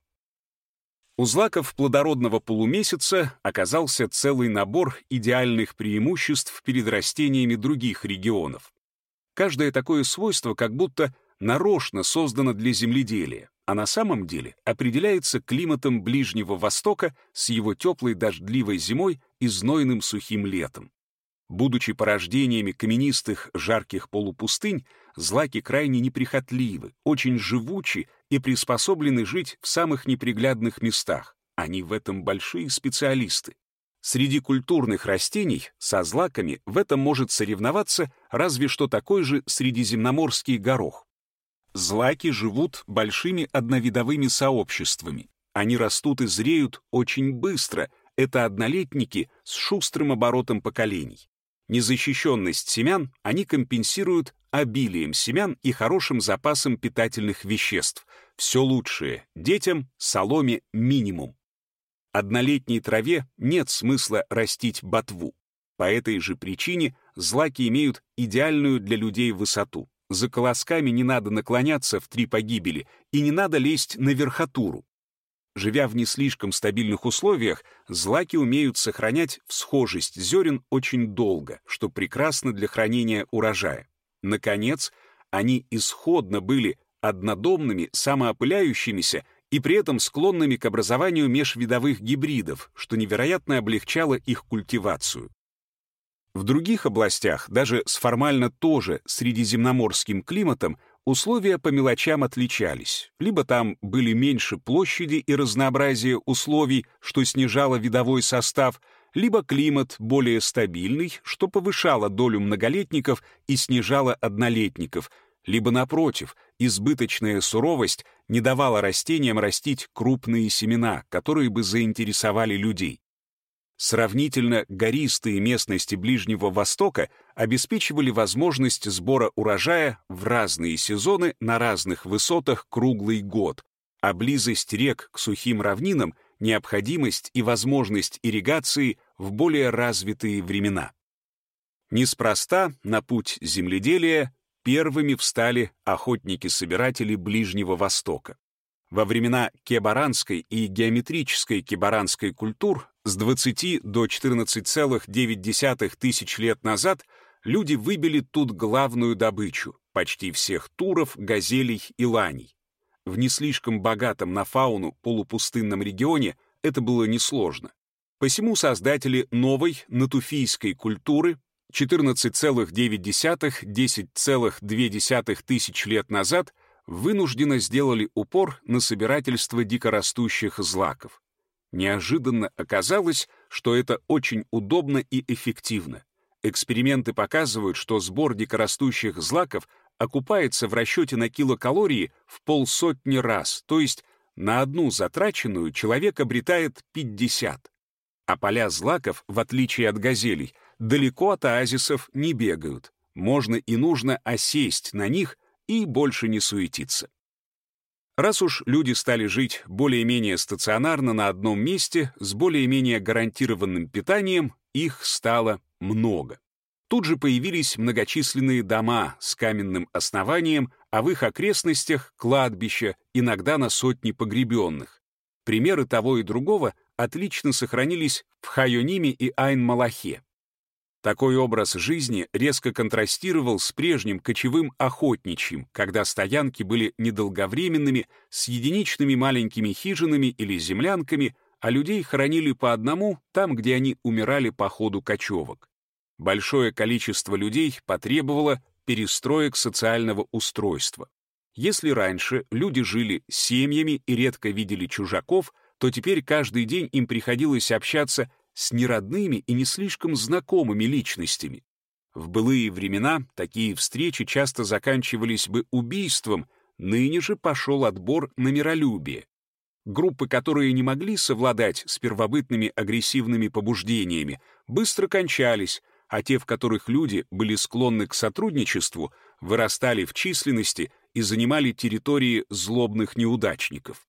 У злаков плодородного полумесяца оказался целый набор идеальных преимуществ перед растениями других регионов. Каждое такое свойство как будто нарочно создано для земледелия, а на самом деле определяется климатом Ближнего Востока с его теплой дождливой зимой и знойным сухим летом. Будучи порождениями каменистых жарких полупустынь, злаки крайне неприхотливы, очень живучи и приспособлены жить в самых неприглядных местах. Они в этом большие специалисты. Среди культурных растений со злаками в этом может соревноваться разве что такой же средиземноморский горох. Злаки живут большими одновидовыми сообществами. Они растут и зреют очень быстро. Это однолетники с шустрым оборотом поколений. Незащищенность семян они компенсируют обилием семян и хорошим запасом питательных веществ. Все лучшее — детям, соломе минимум. Однолетней траве нет смысла растить ботву. По этой же причине злаки имеют идеальную для людей высоту. За колосками не надо наклоняться в три погибели и не надо лезть на верхотуру. Живя в не слишком стабильных условиях, злаки умеют сохранять всхожесть зерен очень долго, что прекрасно для хранения урожая. Наконец, они исходно были однодомными, самоопыляющимися и при этом склонными к образованию межвидовых гибридов, что невероятно облегчало их культивацию. В других областях, даже с формально тоже средиземноморским климатом, условия по мелочам отличались. Либо там были меньше площади и разнообразия условий, что снижало видовой состав, либо климат более стабильный, что повышало долю многолетников и снижало однолетников, либо, напротив, избыточная суровость не давала растениям растить крупные семена, которые бы заинтересовали людей. Сравнительно гористые местности Ближнего Востока обеспечивали возможность сбора урожая в разные сезоны на разных высотах круглый год, а близость рек к сухим равнинам — необходимость и возможность ирригации в более развитые времена. Неспроста на путь земледелия первыми встали охотники-собиратели Ближнего Востока. Во времена кебаранской и геометрической кебаранской культур с 20 до 14,9 тысяч лет назад люди выбили тут главную добычу — почти всех туров, газелей и ланей. В не слишком богатом на фауну полупустынном регионе это было несложно. Посему создатели новой натуфийской культуры 14,9-10,2 тысяч лет назад вынужденно сделали упор на собирательство дикорастущих злаков. Неожиданно оказалось, что это очень удобно и эффективно. Эксперименты показывают, что сбор дикорастущих злаков окупается в расчете на килокалории в полсотни раз, то есть на одну затраченную человек обретает 50. А поля злаков, в отличие от газелей, далеко от оазисов не бегают. Можно и нужно осесть на них и больше не суетиться. Раз уж люди стали жить более-менее стационарно на одном месте с более-менее гарантированным питанием, их стало много. Тут же появились многочисленные дома с каменным основанием, а в их окрестностях — кладбища, иногда на сотни погребенных. Примеры того и другого отлично сохранились в Хайониме и Айн-Малахе. Такой образ жизни резко контрастировал с прежним кочевым охотничьим, когда стоянки были недолговременными, с единичными маленькими хижинами или землянками, а людей хоронили по одному там, где они умирали по ходу кочевок. Большое количество людей потребовало перестроек социального устройства. Если раньше люди жили семьями и редко видели чужаков, то теперь каждый день им приходилось общаться с неродными и не слишком знакомыми личностями. В былые времена такие встречи часто заканчивались бы убийством, ныне же пошел отбор на миролюбие. Группы, которые не могли совладать с первобытными агрессивными побуждениями, быстро кончались, а те, в которых люди были склонны к сотрудничеству, вырастали в численности и занимали территории злобных неудачников.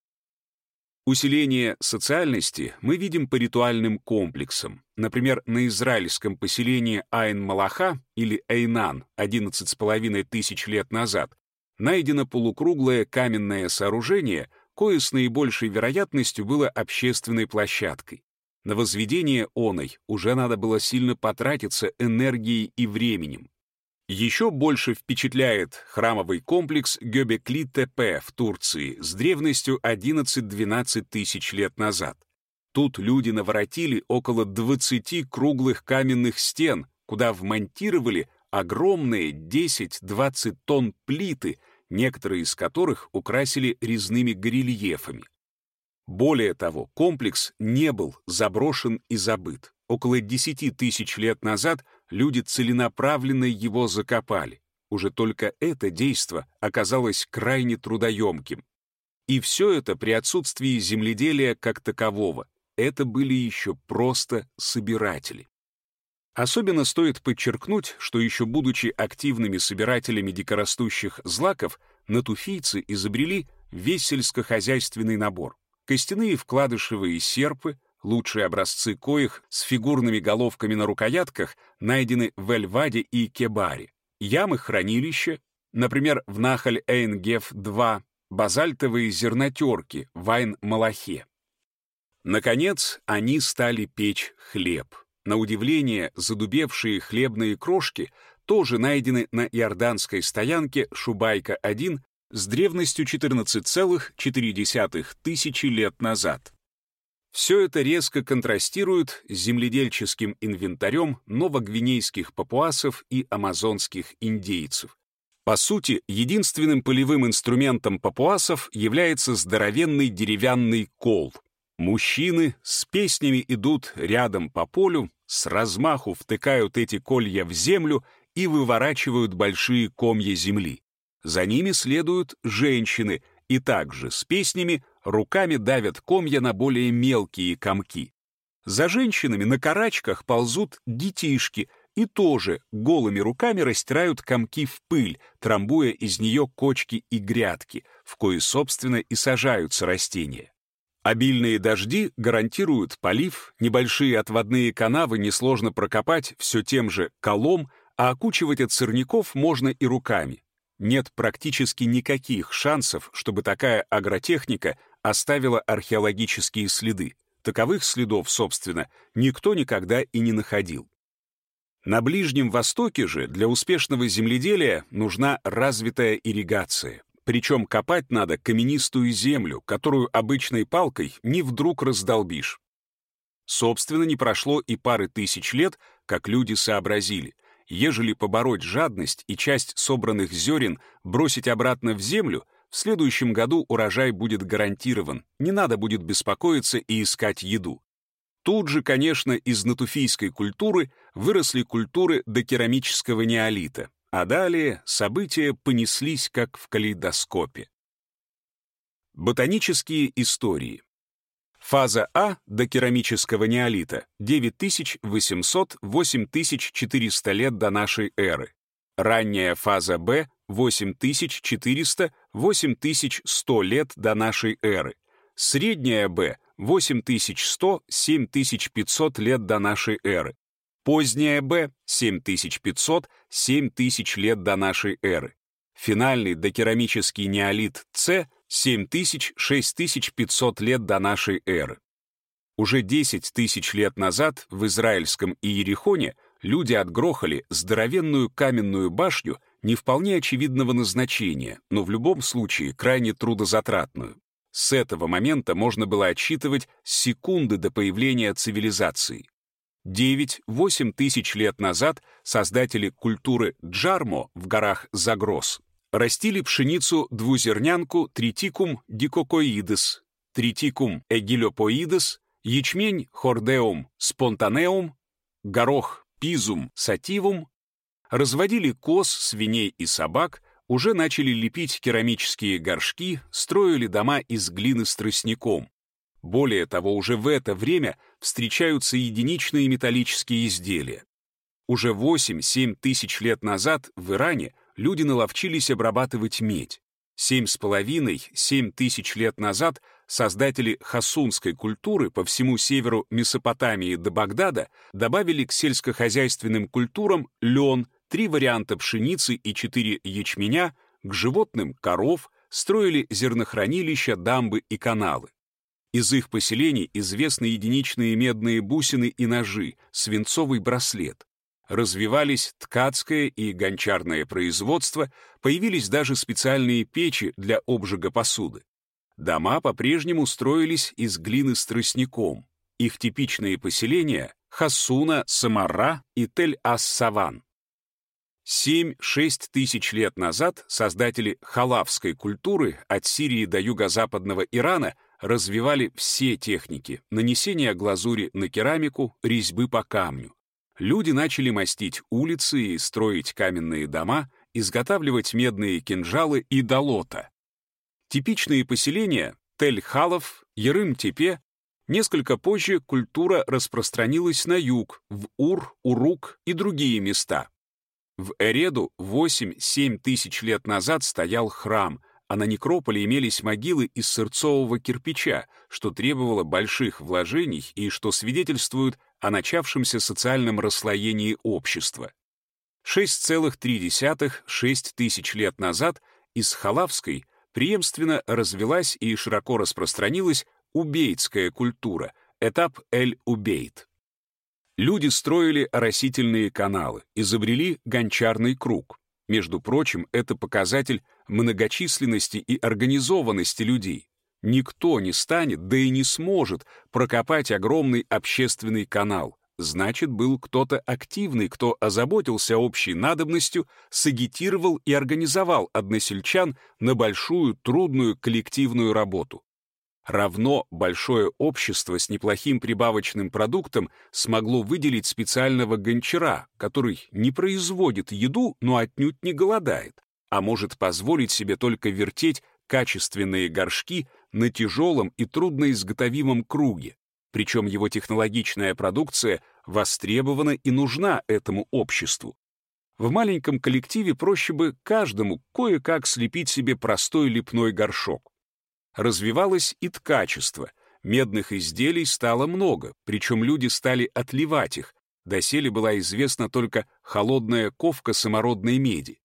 Усиление социальности мы видим по ритуальным комплексам. Например, на израильском поселении Айн-Малаха или Эйнан 11,5 тысяч лет назад найдено полукруглое каменное сооружение, кое с наибольшей вероятностью было общественной площадкой. На возведение оной уже надо было сильно потратиться энергией и временем. Еще больше впечатляет храмовый комплекс Гёбекли-Тепе в Турции с древностью 11-12 тысяч лет назад. Тут люди наворотили около 20 круглых каменных стен, куда вмонтировали огромные 10-20 тонн плиты, некоторые из которых украсили резными горельефами. Более того, комплекс не был заброшен и забыт. Около 10 тысяч лет назад люди целенаправленно его закопали. Уже только это действо оказалось крайне трудоемким. И все это при отсутствии земледелия как такового. Это были еще просто собиратели. Особенно стоит подчеркнуть, что еще будучи активными собирателями дикорастущих злаков, натуфийцы изобрели весь сельскохозяйственный набор. Костяные вкладышевые серпы, Лучшие образцы коих с фигурными головками на рукоятках найдены в Эльваде и Кебаре. Ямы хранилища, например, в Нахаль-Эйнгеф-2, базальтовые зернотерки в Айн-Малахе. Наконец, они стали печь хлеб. На удивление, задубевшие хлебные крошки тоже найдены на иорданской стоянке Шубайка-1 с древностью 14,4 тысячи лет назад. Все это резко контрастирует с земледельческим инвентарем новогвинейских папуасов и амазонских индейцев. По сути, единственным полевым инструментом папуасов является здоровенный деревянный кол. Мужчины с песнями идут рядом по полю, с размаху втыкают эти колья в землю и выворачивают большие комья земли. За ними следуют женщины, и также с песнями руками давят комья на более мелкие комки. За женщинами на карачках ползут детишки и тоже голыми руками растирают комки в пыль, трамбуя из нее кочки и грядки, в кои, собственно, и сажаются растения. Обильные дожди гарантируют полив, небольшие отводные канавы несложно прокопать все тем же колом, а окучивать от сорняков можно и руками. Нет практически никаких шансов, чтобы такая агротехника оставила археологические следы. Таковых следов, собственно, никто никогда и не находил. На Ближнем Востоке же для успешного земледелия нужна развитая ирригация. Причем копать надо каменистую землю, которую обычной палкой не вдруг раздолбишь. Собственно, не прошло и пары тысяч лет, как люди сообразили. Ежели побороть жадность и часть собранных зерен бросить обратно в землю — в следующем году урожай будет гарантирован, не надо будет беспокоиться и искать еду. Тут же, конечно, из натуфийской культуры выросли культуры докерамического неолита, а далее события понеслись как в калейдоскопе. Ботанические истории. Фаза А докерамического неолита — 9800-8400 лет до нашей эры. Ранняя фаза Б 8400-8100 лет до нашей эры. Средняя Б 8100-7500 лет до нашей эры. Поздняя Б 7500-7000 лет до нашей эры. Финальный докерамический неолит С 7000-6500 лет до нашей эры. Уже 10 тысяч лет назад в израильском Иерихоне люди отгрохали здоровенную каменную башню не вполне очевидного назначения, но в любом случае крайне трудозатратную. С этого момента можно было отсчитывать секунды до появления цивилизации. 9-8 тысяч лет назад создатели культуры Джармо в горах Загрос растили пшеницу-двузернянку Тритикум дикокоидес, Тритикум эгилопоидес, ячмень Хордеум спонтанеум, горох Пизум сативум разводили коз, свиней и собак, уже начали лепить керамические горшки, строили дома из глины с тростником. Более того, уже в это время встречаются единичные металлические изделия. Уже 8-7 тысяч лет назад в Иране люди наловчились обрабатывать медь. Семь с половиной, семь тысяч лет назад создатели хасунской культуры по всему северу Месопотамии до Багдада добавили к сельскохозяйственным культурам лен, три варианта пшеницы и четыре ячменя, к животным — коров, строили зернохранилища, дамбы и каналы. Из их поселений известны единичные медные бусины и ножи, свинцовый браслет развивались ткацкое и гончарное производство, появились даже специальные печи для обжига посуды. Дома по-прежнему строились из глины с тростником. Их типичные поселения — Хасуна, Самара и Тель-Ас-Саван. 7-6 тысяч лет назад создатели халавской культуры от Сирии до юго-западного Ирана развивали все техники нанесения глазури на керамику, резьбы по камню, люди начали мастить улицы и строить каменные дома, изготавливать медные кинжалы и долота. Типичные поселения — Тель-Халов, Ярым-Тепе — несколько позже культура распространилась на юг, в Ур, Урук и другие места. В Эреду 8-7 тысяч лет назад стоял храм, а на некрополе имелись могилы из сырцового кирпича, что требовало больших вложений и что свидетельствует о начавшемся социальном расслоении общества. 6,3-6 тысяч лет назад из Халавской преемственно развелась и широко распространилась убейтская культура, этап Эль-Убейт. Люди строили оросительные каналы, изобрели гончарный круг. Между прочим, это показатель многочисленности и организованности людей. Никто не станет, да и не сможет прокопать огромный общественный канал. Значит, был кто-то активный, кто озаботился общей надобностью, сагитировал и организовал односельчан на большую, трудную коллективную работу. Равно большое общество с неплохим прибавочным продуктом смогло выделить специального гончара, который не производит еду, но отнюдь не голодает, а может позволить себе только вертеть качественные горшки на тяжелом и трудноизготовимом круге, причем его технологичная продукция востребована и нужна этому обществу. В маленьком коллективе проще бы каждому кое-как слепить себе простой лепной горшок. Развивалось и ткачество, медных изделий стало много, причем люди стали отливать их, доселе была известна только холодная ковка самородной меди.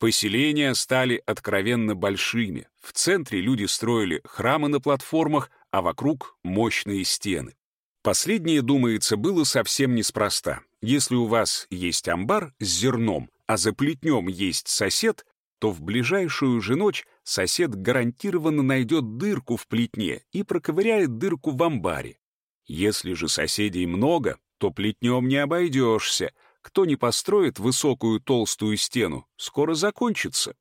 Поселения стали откровенно большими. В центре люди строили храмы на платформах, а вокруг — мощные стены. Последнее, думается, было совсем неспроста. Если у вас есть амбар с зерном, а за плетнем есть сосед, то в ближайшую же ночь сосед гарантированно найдет дырку в плетне и проковыряет дырку в амбаре. Если же соседей много, то плетнем не обойдешься, кто не построит высокую толстую стену, скоро закончится.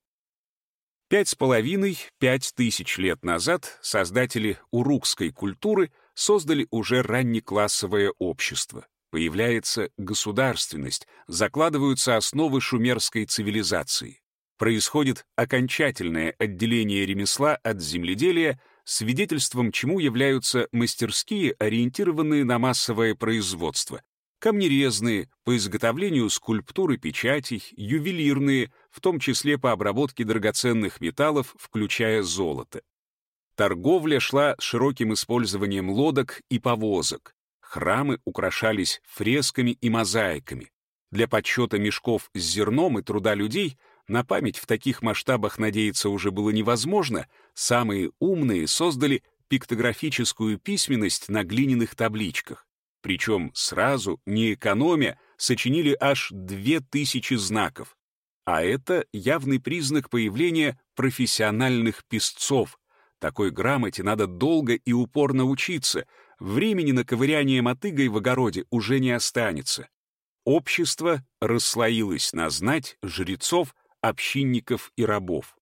Пять с половиной, пять тысяч лет назад создатели урукской культуры создали уже раннеклассовое общество. Появляется государственность, закладываются основы шумерской цивилизации. Происходит окончательное отделение ремесла от земледелия, свидетельством чему являются мастерские, ориентированные на массовое производство, камнерезные по изготовлению скульптуры печатей, ювелирные, в том числе по обработке драгоценных металлов, включая золото. Торговля шла широким использованием лодок и повозок. Храмы украшались фресками и мозаиками. Для подсчета мешков с зерном и труда людей на память в таких масштабах надеяться уже было невозможно, самые умные создали пиктографическую письменность на глиняных табличках. Причем сразу, не экономя, сочинили аж две тысячи знаков. А это явный признак появления профессиональных писцов. Такой грамоте надо долго и упорно учиться, времени на ковыряние мотыгой в огороде уже не останется. Общество расслоилось на знать жрецов, общинников и рабов.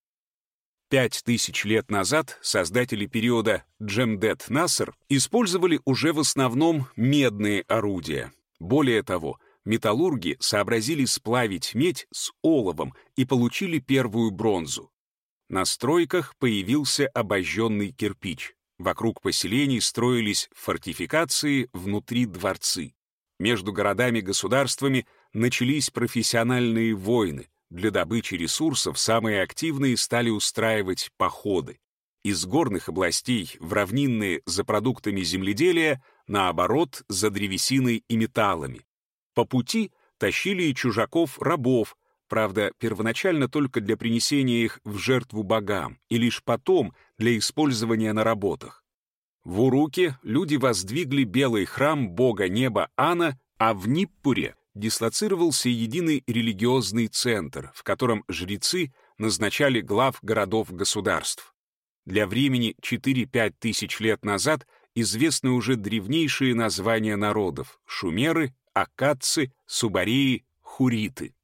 Пять тысяч лет назад создатели периода Джемдет Наср использовали уже в основном медные орудия. Более того, металлурги сообразили сплавить медь с оловом и получили первую бронзу. На стройках появился обожженный кирпич. Вокруг поселений строились фортификации, внутри дворцы. Между городами-государствами начались профессиональные войны. Для добычи ресурсов самые активные стали устраивать походы. Из горных областей в равнинные за продуктами земледелия, наоборот, за древесиной и металлами. По пути тащили и чужаков-рабов, правда, первоначально только для принесения их в жертву богам, и лишь потом для использования на работах. В Уруке люди воздвигли белый храм бога неба Ана, а в Ниппуре дислоцировался единый религиозный центр, в котором жрецы назначали глав городов-государств. Для времени 4-5 тысяч лет назад известны уже древнейшие названия народов — шумеры, акадцы, субареи, хуриты.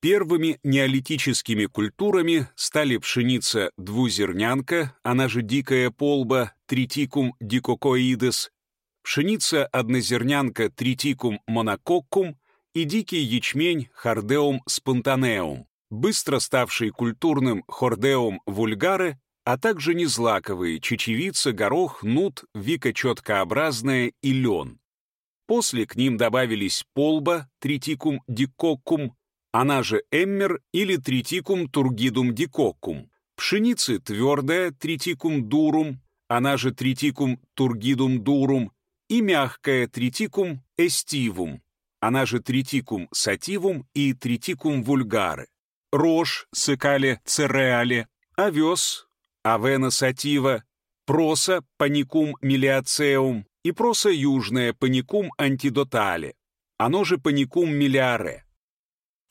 Первыми неолитическими культурами стали пшеница-двузернянка, она же дикая полба, тритикум дикокоидес, пшеница-однозернянка тритикум монококкум и дикий ячмень хордеум спонтанеум, быстро ставший культурным хордеум вульгаре, а также незлаковые чечевица, горох, нут, викочеткообразная и лен. После к ним добавились полба, тритикум дикоккум, она же эммер или тритикум тургидум дикоккум, пшеницы твердая, тритикум дурум, она же тритикум тургидум дурум, и мягкая тритикум эстивум, она же тритикум сативум и тритикум вульгаре, рожь сыкале цереале, овес, авена сатива, проса паникум милиацеум и проса южная паникум антидотале, оно же паникум милиаре.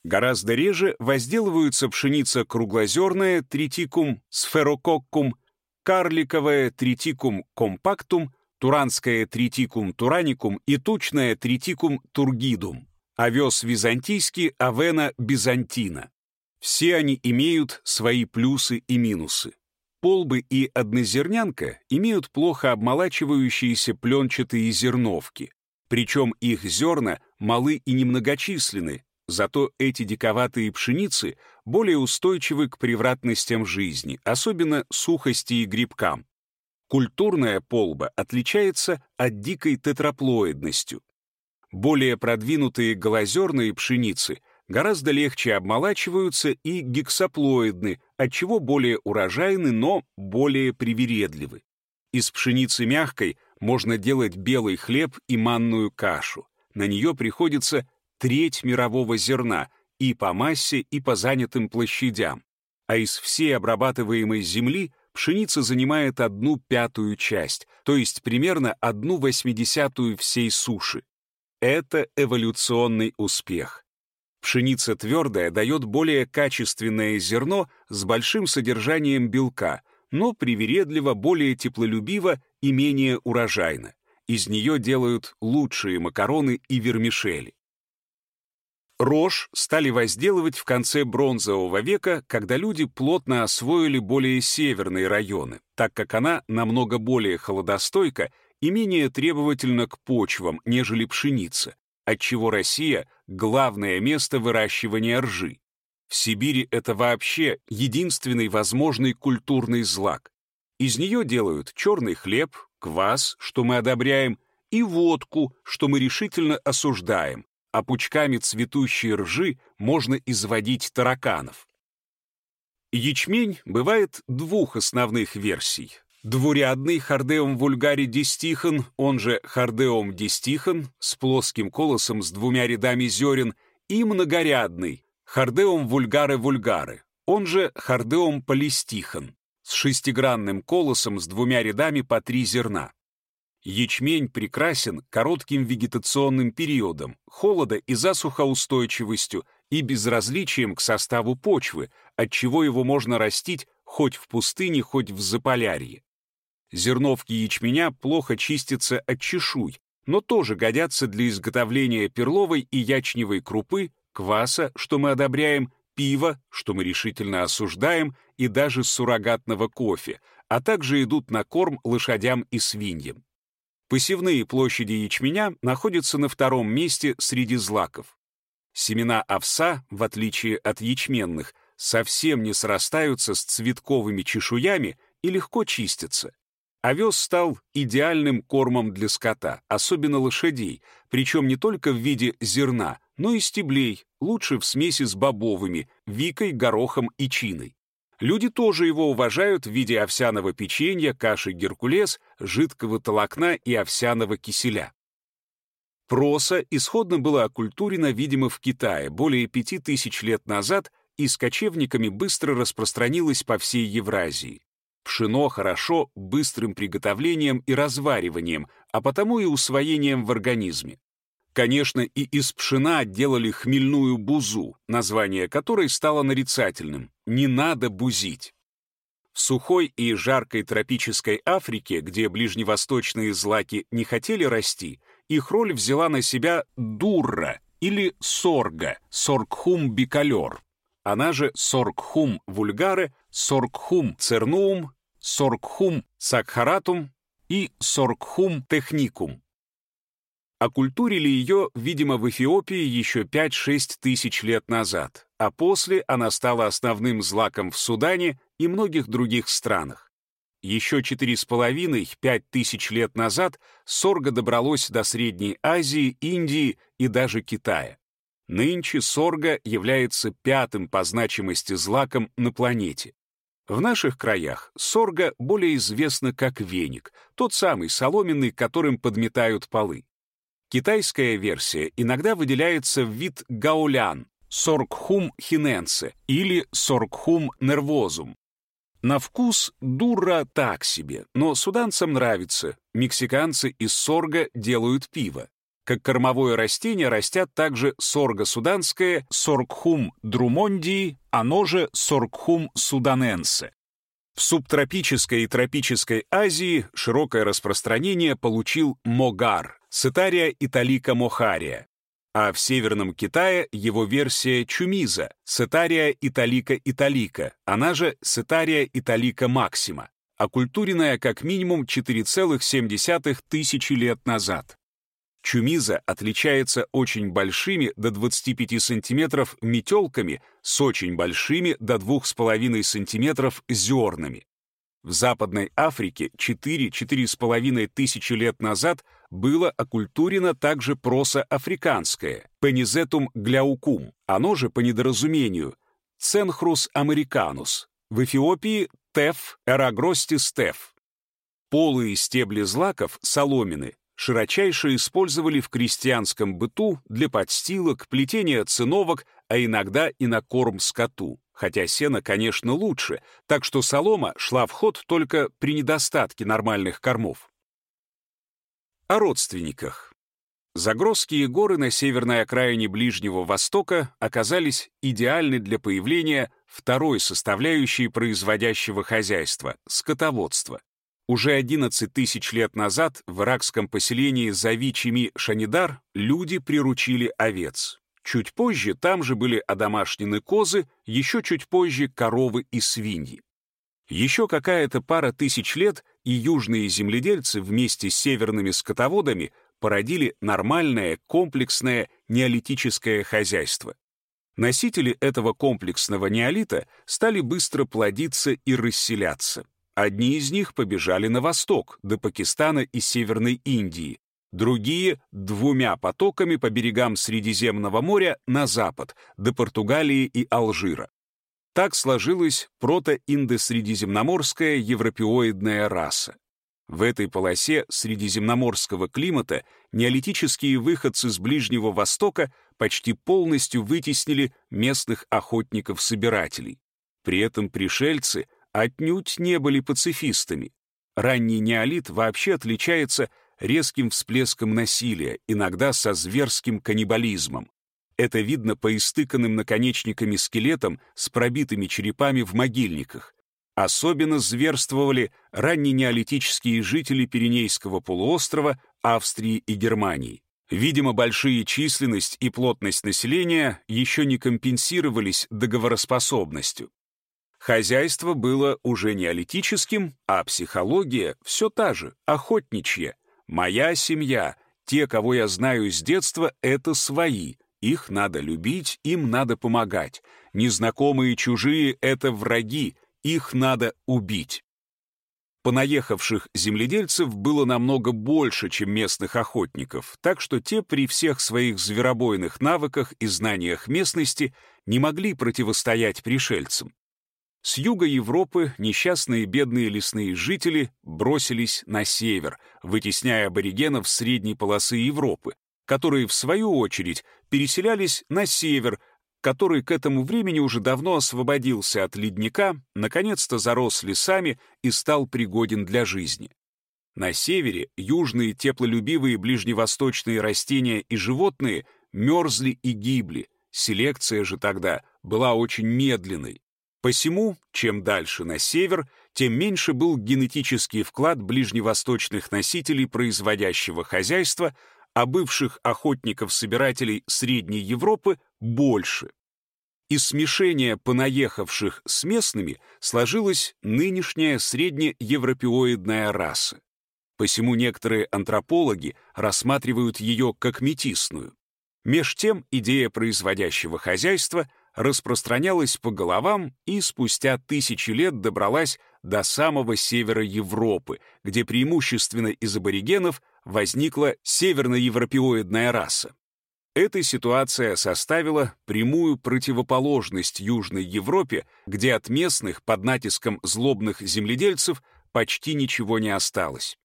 Гораздо реже возделываются пшеница круглозерная тритикум сферококкум, карликовая тритикум компактум, туранская тритикум тураникум и тучная тритикум тургидум, овес византийский авена бизантина. Все они имеют свои плюсы и минусы. Полбы и однозернянка имеют плохо обмолачивающиеся пленчатые зерновки, причем их зерна малы и немногочисленны, Зато эти диковатые пшеницы более устойчивы к превратностям жизни, особенно сухости и грибкам. Культурная полба отличается от дикой тетраплоидностью. Более продвинутые голозерные пшеницы гораздо легче обмолачиваются и гексаплоидны, отчего более урожайны, но более привередливы. Из пшеницы мягкой можно делать белый хлеб и манную кашу. На нее приходится треть мирового зерна и по массе, и по занятым площадям. А из всей обрабатываемой земли пшеница занимает одну пятую часть, то есть примерно одну восьмидесятую всей суши. Это эволюционный успех. Пшеница твердая дает более качественное зерно с большим содержанием белка, но привередливо, более теплолюбиво и менее урожайно. Из нее делают лучшие макароны и вермишели. Рожь стали возделывать в конце бронзового века, когда люди плотно освоили более северные районы, так как она намного более холодостойка и менее требовательна к почвам, нежели пшеница, отчего Россия — главное место выращивания ржи. В Сибири это вообще единственный возможный культурный злак. Из нее делают черный хлеб, квас, что мы одобряем, и водку, что мы решительно осуждаем, а пучками цветущей ржи можно изводить тараканов. Ячмень бывает двух основных версий. Двурядный Hordeum vulgare distichon, он же Hordeum distichon, с плоским колосом с двумя рядами зерен, и многорядный Hordeum vulgare vulgare, он же Hordeum polystichon, с шестигранным колосом с двумя рядами по три зерна. Ячмень прекрасен коротким вегетационным периодом, холода и засухоустойчивостью и безразличием к составу почвы, отчего его можно растить хоть в пустыне, хоть в Заполярье. Зерновки ячменя плохо чистятся от чешуй, но тоже годятся для изготовления перловой и ячневой крупы, кваса, что мы одобряем, пива, что мы решительно осуждаем, и даже суррогатного кофе, а также идут на корм лошадям и свиньям. Посевные площади ячменя находятся на втором месте среди злаков. Семена овса, в отличие от ячменных, совсем не срастаются с цветковыми чешуями и легко чистятся. Овес стал идеальным кормом для скота, особенно лошадей, причем не только в виде зерна, но и стеблей, лучше в смеси с бобовыми, викой, горохом и чиной. Люди тоже его уважают в виде овсяного печенья, каши геркулес, жидкого толокна и овсяного киселя. Проса исходно было оккультурено, видимо, в Китае более пяти тысяч лет назад и с кочевниками быстро распространилось по всей Евразии. Пшено хорошо быстрым приготовлением и развариванием, а потому и усвоением в организме. Конечно, и из пшена делали хмельную бузу, название которой стало нарицательным «не надо бузить». В сухой и жаркой тропической Африке, где ближневосточные злаки не хотели расти, их роль взяла на себя дурра или сорга, соргхум бикалер. Она же соргхум вульгаре, соргхум цернуум, соргхум сакхаратум и соргхум техникум. Окультурили ее, видимо, в Эфиопии еще 5-6 тысяч лет назад, а после она стала основным злаком в Судане и многих других странах. Еще 4,5-5 тысяч лет назад сорга добралось до Средней Азии, Индии и даже Китая. Нынче сорга является пятым по значимости злаком на планете. В наших краях сорга более известна как веник, тот самый соломенный, которым подметают полы. Китайская версия иногда выделяется в вид гаулян, соргхум хиненсе или соргхум нервозум. На вкус дура так себе, но суданцам нравится. Мексиканцы из сорга делают пиво. Как кормовое растение растят также сорго суданское, соргхум друмондии, оно же соргхум суданенсе. В субтропической и тропической Азии широкое распространение получил могар, Сетария италика мохария, а в Северном Китае его версия чумиза, Сетария италика италика, она же Сетария италика максима, оккультуренная как минимум 4,7 тысячи лет назад. Чумиза отличается очень большими до 25 сантиметров метелками с очень большими до 2,5 сантиметров зернами. В Западной Африке 4-4,5 тысячи лет назад было оккультурено также проса африканское, пенизетум гляукум, оно же по недоразумению ценхрус американус, в Эфиопии теф эрагростис теф. Полые стебли злаков, соломины, широчайше использовали в крестьянском быту для подстилок, плетения циновок, а иногда и на корм скоту. Хотя сено, конечно, лучше, так что солома шла в ход только при недостатке нормальных кормов. О родственниках. Загрозские горы на северной окраине Ближнего Востока оказались идеальны для появления второй составляющей производящего хозяйства — скотоводства. Уже 11 тысяч лет назад в иракском поселении Завичими Шанидар люди приручили овец. Чуть позже там же были одомашнены козы, еще чуть позже коровы и свиньи. Еще какая-то пара тысяч лет и южные земледельцы вместе с северными скотоводами породили нормальное, комплексное неолитическое хозяйство. Носители этого комплексного неолита стали быстро плодиться и расселяться. Одни из них побежали на восток, до Пакистана и Северной Индии, другие — двумя потоками по берегам Средиземного моря на запад, до Португалии и Алжира. Так сложилась протоиндосредиземноморская европеоидная раса. В этой полосе средиземноморского климата неолитические выходцы с Ближнего Востока почти полностью вытеснили местных охотников-собирателей. При этом пришельцы отнюдь не были пацифистами. Ранний неолит вообще отличается резким всплеском насилия, иногда со зверским каннибализмом. Это видно по истыканным наконечниками скелетам с пробитыми черепами в могильниках. Особенно зверствовали ранненеолитические жители Пиренейского полуострова, Австрии и Германии. Видимо, большие численность и плотность населения еще не компенсировались договороспособностью. Хозяйство было уже неолитическим, а психология все та же, охотничья. Моя семья, те, кого я знаю с детства, это свои. Их надо любить, им надо помогать. Незнакомые чужие — это враги, их надо убить. Понаехавших земледельцев было намного больше, чем местных охотников, так что те при всех своих зверобойных навыках и знаниях местности не могли противостоять пришельцам. С юга Европы несчастные бедные лесные жители бросились на север, вытесняя аборигенов средней полосы Европы, которые, в свою очередь, переселялись на север, который к этому времени уже давно освободился от ледника, наконец-то зарос лесами и стал пригоден для жизни. На севере южные теплолюбивые ближневосточные растения и животные мерзли и гибли, селекция же тогда была очень медленной. Посему, чем дальше на север, тем меньше был генетический вклад ближневосточных носителей производящего хозяйства, а бывших охотников-собирателей Средней Европы больше. Из смешения понаехавших с местными сложилась нынешняя среднеевропеоидная раса. Посему некоторые антропологи рассматривают ее как метисную. Меж тем идея производящего хозяйства распространялась по головам и спустя тысячи лет добралась до самого севера Европы, где преимущественно из аборигенов возникла северноевропеоидная раса. Эта ситуация составила прямую противоположность Южной Европе, где от местных под натиском злобных земледельцев почти ничего не осталось.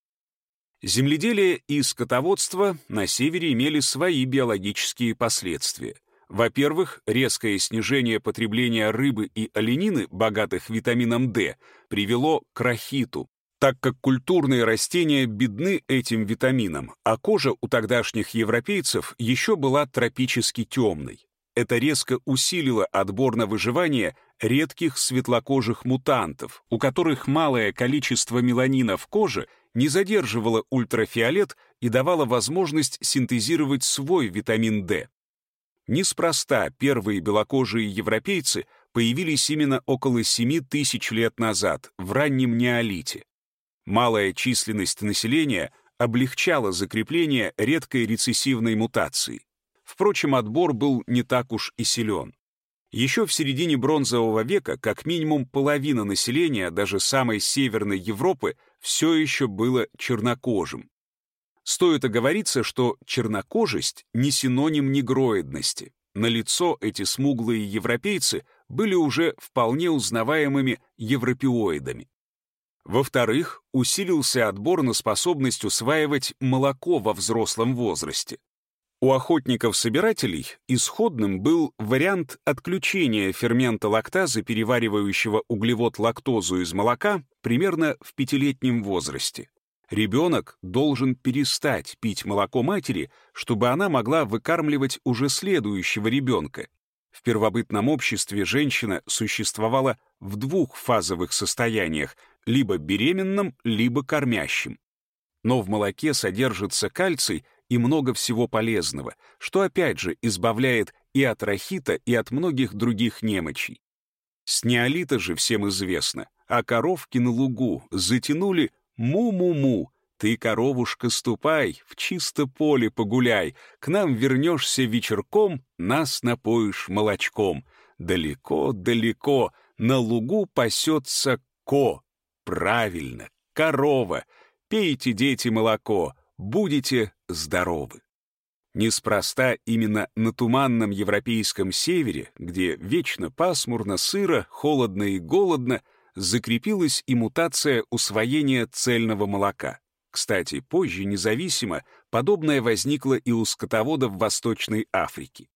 Земледелие и скотоводство на севере имели свои биологические последствия. Во-первых, резкое снижение потребления рыбы и оленины, богатых витамином D, привело к рахиту, так как культурные растения бедны этим витамином, а кожа у тогдашних европейцев еще была тропически темной. Это резко усилило отбор на выживание редких светлокожих мутантов, у которых малое количество меланина в коже не задерживало ультрафиолет и давало возможность синтезировать свой витамин D. Неспроста первые белокожие европейцы появились именно около 7 тысяч лет назад, в раннем неолите. Малая численность населения облегчала закрепление редкой рецессивной мутации. Впрочем, отбор был не так уж и силен. Еще в середине бронзового века как минимум половина населения даже самой северной Европы все еще было чернокожим. Стоит оговориться, что чернокожесть не синоним негроидности. На лицо эти смуглые европейцы были уже вполне узнаваемыми европеоидами. Во-вторых, усилился отбор на способность усваивать молоко во взрослом возрасте. У охотников-собирателей исходным был вариант отключения фермента лактазы, переваривающего углевод лактозу из молока, примерно в пятилетнем возрасте. Ребенок должен перестать пить молоко матери, чтобы она могла выкармливать уже следующего ребенка. В первобытном обществе женщина существовала в двух фазовых состояниях либо беременным, либо кормящим. Но в молоке содержится кальций и много всего полезного, что опять же избавляет и от рахита, и от многих других немочей. С неолита же всем известно, а коровки на лугу затянули «му-му-му», ты, коровушка, ступай, в чисто поле погуляй, к нам вернешься вечерком, нас напоишь молочком. Далеко-далеко на лугу пасется ко, Правильно, корова. Пейте, дети, молоко, будете здоровы. Неспроста именно на туманном европейском севере, где вечно пасмурно, сыро, холодно и голодно, закрепилась и мутация усвоения цельного молока. Кстати, позже независимо подобное возникло и у скотоводов Восточной Африки.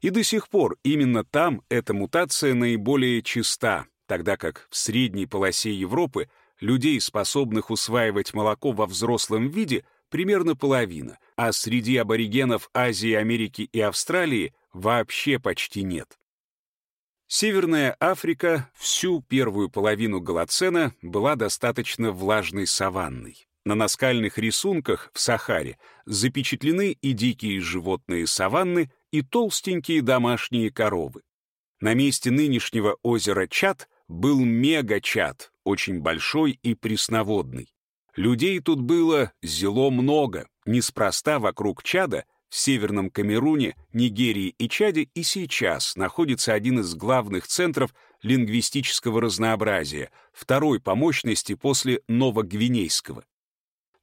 И до сих пор именно там эта мутация наиболее чиста, тогда как в средней полосе Европы людей, способных усваивать молоко во взрослом виде, примерно половина, а среди аборигенов Азии, Америки и Австралии вообще почти нет. Северная Африка всю первую половину Голоцена была достаточно влажной саванной. На наскальных рисунках в Сахаре запечатлены и дикие животные саванны, и толстенькие домашние коровы. На месте нынешнего озера Чад был мега-чат, очень большой и пресноводный. Людей тут было зело много, неспроста вокруг Чада в Северном Камеруне, Нигерии и Чаде и сейчас находится один из главных центров лингвистического разнообразия, второй по мощности после новогвинейского.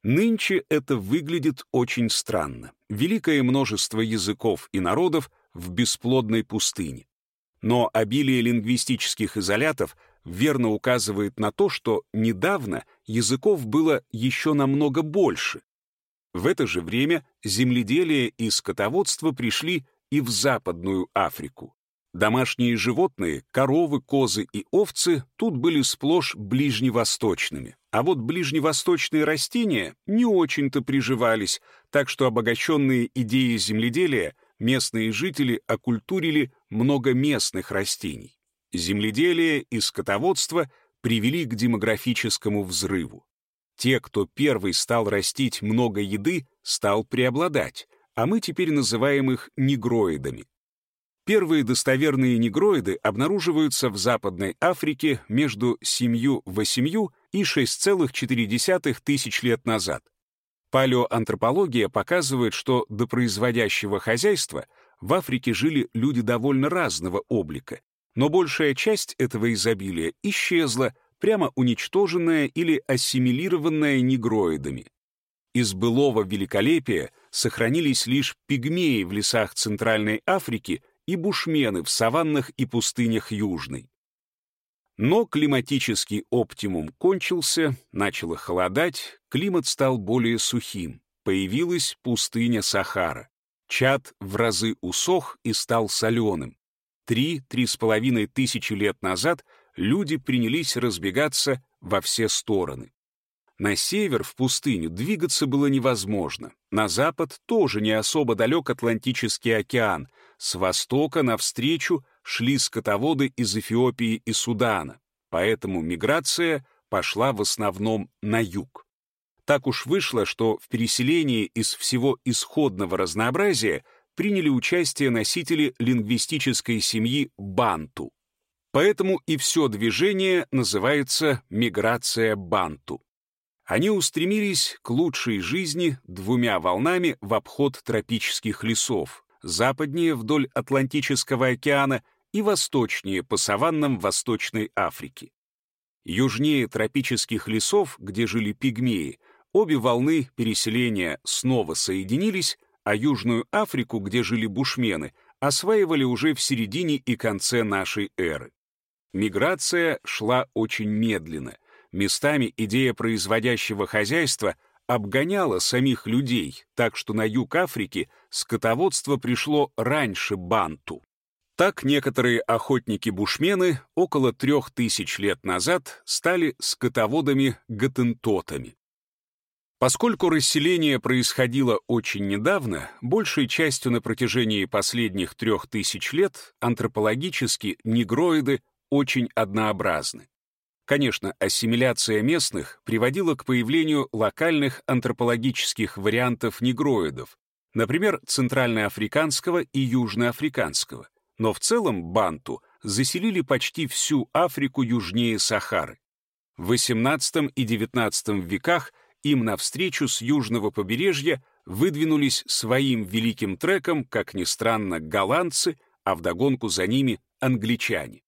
Нынче это выглядит очень странно. Великое множество языков и народов в бесплодной пустыне. Но обилие лингвистических изолятов верно указывает на то, что недавно языков было еще намного больше. В это же время земледелие и скотоводство пришли и в Западную Африку. Домашние животные, коровы, козы и овцы тут были сплошь ближневосточными, а вот ближневосточные растения не очень-то приживались, так что обогащенные идеи земледелия местные жители окультурили много местных растений. Земледелие и скотоводство привели к демографическому взрыву. Те, кто первый стал растить много еды, стал преобладать, а мы теперь называем их негроидами. Первые достоверные негроиды обнаруживаются в Западной Африке между 7-8 и 6,4 тысяч лет назад. Палеоантропология показывает, что до производящего хозяйства в Африке жили люди довольно разного облика, но большая часть этого изобилия исчезла, прямо уничтоженная или ассимилированная негроидами. Из былого великолепия сохранились лишь пигмеи в лесах Центральной Африки и бушмены в саваннах и пустынях Южной. Но климатический оптимум кончился, начало холодать, климат стал более сухим, появилась пустыня Сахара. Чад в разы усох и стал соленым. Три-три с половиной тысячи лет назад люди принялись разбегаться во все стороны. На север, в пустыню, двигаться было невозможно. На запад тоже не особо далек Атлантический океан. С востока навстречу шли скотоводы из Эфиопии и Судана. Поэтому миграция пошла в основном на юг. Так уж вышло, что в переселении из всего исходного разнообразия приняли участие носители лингвистической семьи банту. Поэтому и все движение называется миграция банту. Они устремились к лучшей жизни двумя волнами в обход тропических лесов, западнее вдоль Атлантического океана и восточнее по саваннам Восточной Африки. Южнее тропических лесов, где жили пигмеи, обе волны переселения снова соединились, а Южную Африку, где жили бушмены, осваивали уже в середине и конце нашей эры. Миграция шла очень медленно. Местами идея производящего хозяйства обгоняла самих людей, так что на юг Африки скотоводство пришло раньше банту. Так некоторые охотники-бушмены около трех тысяч лет назад стали скотоводами-гатентотами. Поскольку расселение происходило очень недавно, большей частью на протяжении последних трех тысяч лет антропологически негроиды очень однообразны. Конечно, ассимиляция местных приводила к появлению локальных антропологических вариантов негроидов, например, центральноафриканского и южноафриканского, но в целом банту заселили почти всю Африку южнее Сахары. В XVIII и XIX веках им навстречу с южного побережья выдвинулись своим великим треком, как ни странно, голландцы, а вдогонку за ними англичане.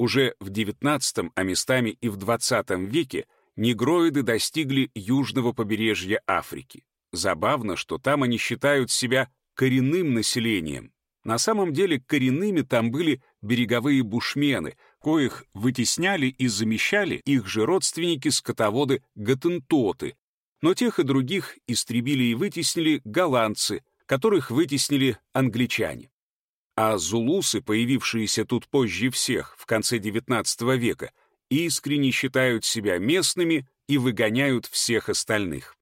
Уже в XIX, а местами и в XX веке негроиды достигли южного побережья Африки. Забавно, что там они считают себя коренным населением. На самом деле коренными там были береговые коих вытесняли и замещали их же родственники-скотоводы гатентоты, но тех и других истребили и вытеснили голландцы, которых вытеснили англичане. А зулусы, появившиеся тут позже всех, в конце XIX века, искренне считают себя местными и выгоняют всех остальных.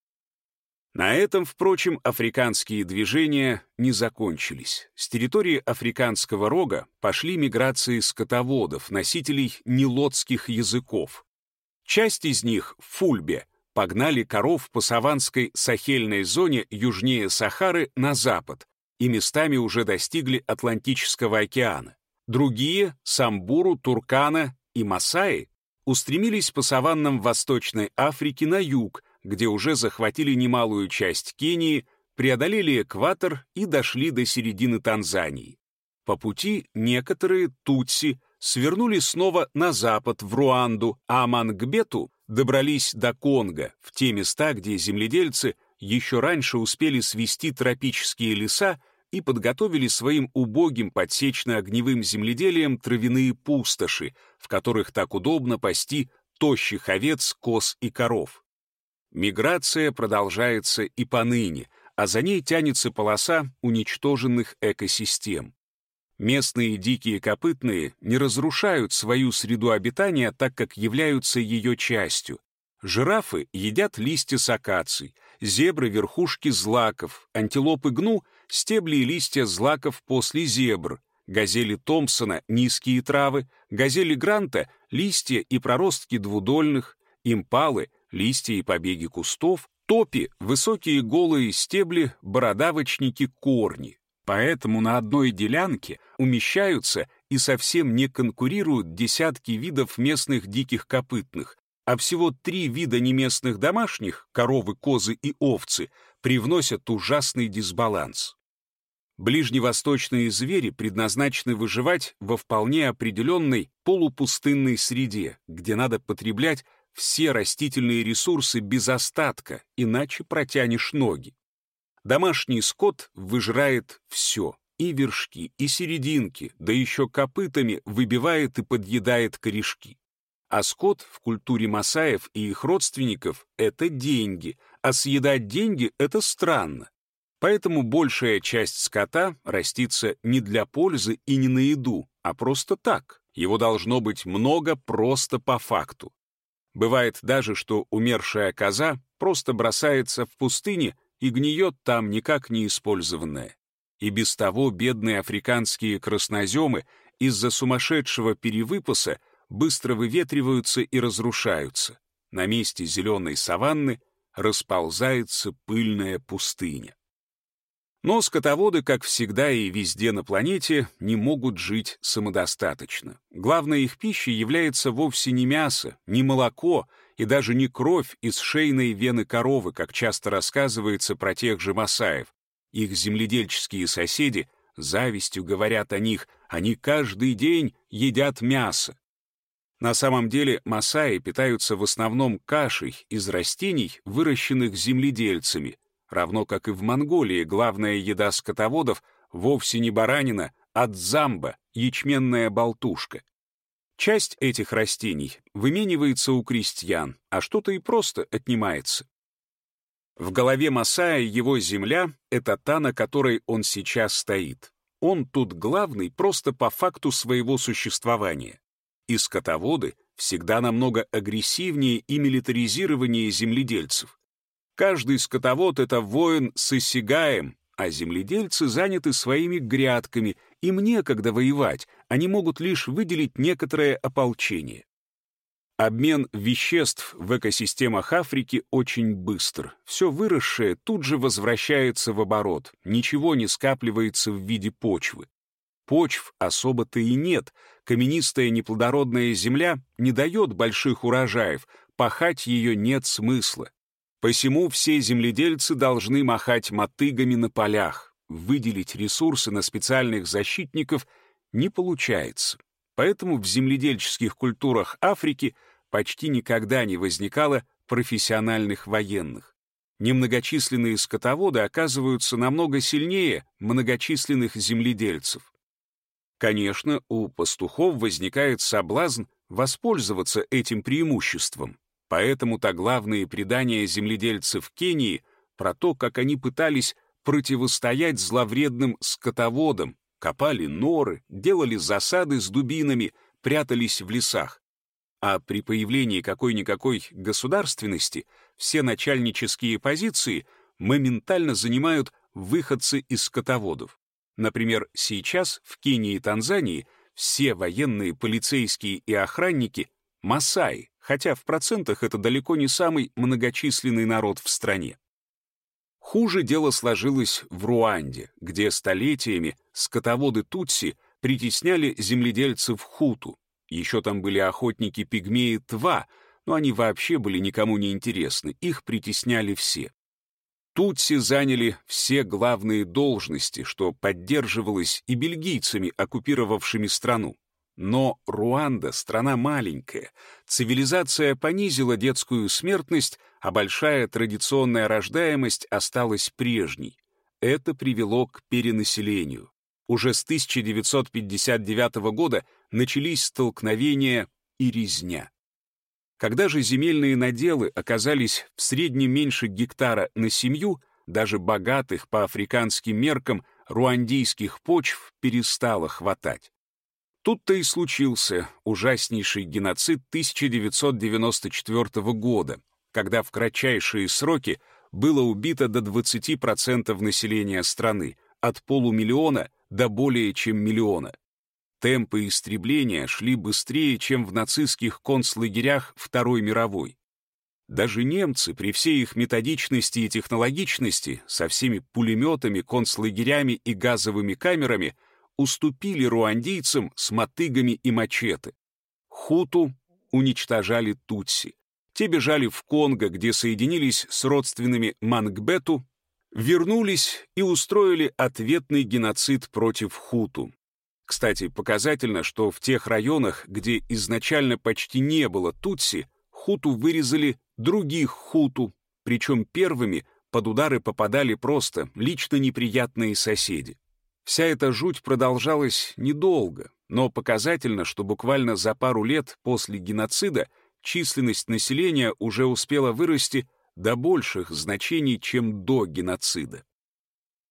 На этом, впрочем, африканские движения не закончились. С территории Африканского рога пошли миграции скотоводов, носителей нелотских языков. Часть из них, Фульбе, погнали коров по саванской сахельной зоне южнее Сахары на запад и местами уже достигли Атлантического океана. Другие, Самбуру, Туркана и Масаи, устремились по саваннам Восточной Африки на юг, где уже захватили немалую часть Кении, преодолели экватор и дошли до середины Танзании. По пути некоторые тутси свернули снова на запад, в Руанду, а Мангбету добрались до Конго, в те места, где земледельцы еще раньше успели свести тропические леса и подготовили своим убогим подсечно-огневым земледелием травяные пустоши, в которых так удобно пасти тощих овец, коз и коров. Миграция продолжается и поныне, а за ней тянется полоса уничтоженных экосистем. Местные дикие копытные не разрушают свою среду обитания, так как являются ее частью. Жирафы едят листья с акаций, зебры — верхушки злаков, антилопы гну — стебли и листья злаков после зебр, газели Томпсона — низкие травы, газели Гранта — листья и проростки двудольных, импалы — листья и побеги кустов, топи — высокие голые стебли, бородавочники — корни. Поэтому на одной делянке умещаются и совсем не конкурируют десятки видов местных диких копытных, а всего три вида неместных домашних, коровы, козы и овцы, привносят ужасный дисбаланс. Ближневосточные звери предназначены выживать во вполне определенной полупустынной среде, где надо потреблять все растительные ресурсы без остатка, иначе протянешь ноги. Домашний скот выжирает все, и вершки, и серединки, да еще копытами выбивает и подъедает корешки. А скот в культуре масаев и их родственников — это деньги, а съедать деньги — это странно. Поэтому большая часть скота растится не для пользы и не на еду, а просто так. Его должно быть много просто по факту. Бывает даже, что умершая коза просто бросается в пустыне и гниет там никак не использованная. И без того бедные африканские красноземы из-за сумасшедшего перевыпаса быстро выветриваются и разрушаются. На месте зеленой саванны расползается пыльная пустыня. Но скотоводы, как всегда и везде на планете, не могут жить самодостаточно. Главной их пищей является вовсе не мясо, не молоко и даже не кровь из шейной вены коровы, как часто рассказывается про тех же масаев. Их земледельческие соседи завистью говорят о них, они каждый день едят мясо. На самом деле масаи питаются в основном кашей из растений, выращенных земледельцами, равно как и в Монголии главная еда скотоводов вовсе не баранина, а дзамба, ячменная болтушка. Часть этих растений выменивается у крестьян, а что-то и просто отнимается. В голове Масая его земля — это та, на которой он сейчас стоит. Он тут главный просто по факту своего существования и скотоводы всегда намного агрессивнее и милитаризированнее земледельцев. Каждый скотовод — это воин с иссягаем, а земледельцы заняты своими грядками, им некогда воевать, они могут лишь выделить некоторое ополчение. Обмен веществ в экосистемах Африки очень быстр. Все выросшее тут же возвращается в оборот, ничего не скапливается в виде почвы. Почв особо-то и нет, каменистая неплодородная земля не дает больших урожаев, пахать ее нет смысла. Посему все земледельцы должны махать мотыгами на полях, выделить ресурсы на специальных защитников не получается. Поэтому в земледельческих культурах Африки почти никогда не возникало профессиональных военных. Немногочисленные скотоводы оказываются намного сильнее многочисленных земледельцев. Конечно, у пастухов возникает соблазн воспользоваться этим преимуществом. Поэтому-то главные предания земледельцев Кении про то, как они пытались противостоять зловредным скотоводам, копали норы, делали засады с дубинами, прятались в лесах. А при появлении какой-никакой государственности все начальнические позиции моментально занимают выходцы из скотоводов. Например, сейчас в Кении и Танзании все военные, полицейские и охранники — масаи, хотя в процентах это далеко не самый многочисленный народ в стране. Хуже дело сложилось в Руанде, где столетиями скотоводы Тутси притесняли земледельцев Хуту. Еще там были охотники-пигмеи Тва, но они вообще были никому не интересны, их притесняли все. Тутси заняли все главные должности, что поддерживалось и бельгийцами, оккупировавшими страну. Но Руанда — страна маленькая. Цивилизация понизила детскую смертность, а большая традиционная рождаемость осталась прежней. Это привело к перенаселению. Уже с 1959 года начались столкновения и резня. Когда же земельные наделы оказались в среднем меньше гектара на семью, даже богатых по африканским меркам руандийских почв перестало хватать. Тут-то и случился ужаснейший геноцид 1994 года, когда в кратчайшие сроки было убито до 20% населения страны, от полумиллиона до более чем миллиона. Темпы истребления шли быстрее, чем в нацистских концлагерях Второй мировой. Даже немцы, при всей их методичности и технологичности, со всеми пулеметами, концлагерями и газовыми камерами, уступили руандийцам с мотыгами и мачете. Хуту уничтожали тутси. Те бежали в Конго, где соединились с родственными Мангбету, вернулись и устроили ответный геноцид против хуту. Кстати, показательно, что в тех районах, где изначально почти не было тутси, хуту вырезали других хуту, причем первыми под удары попадали просто лично неприятные соседи. Вся эта жуть продолжалась недолго, но показательно, что буквально за пару лет после геноцида численность населения уже успела вырасти до больших значений, чем до геноцида.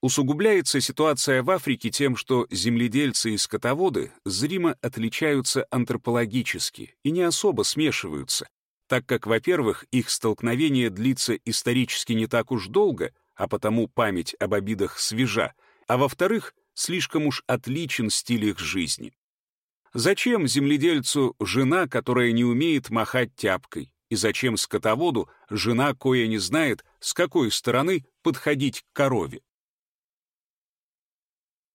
Усугубляется ситуация в Африке тем, что земледельцы и скотоводы зримо отличаются антропологически и не особо смешиваются, так как, во-первых, их столкновение длится исторически не так уж долго, а потому память об обидах свежа, а во-вторых, слишком уж отличен стиль их жизни. Зачем земледельцу жена, которая не умеет махать тяпкой? И зачем скотоводу жена, кое не знает, с какой стороны подходить к корове?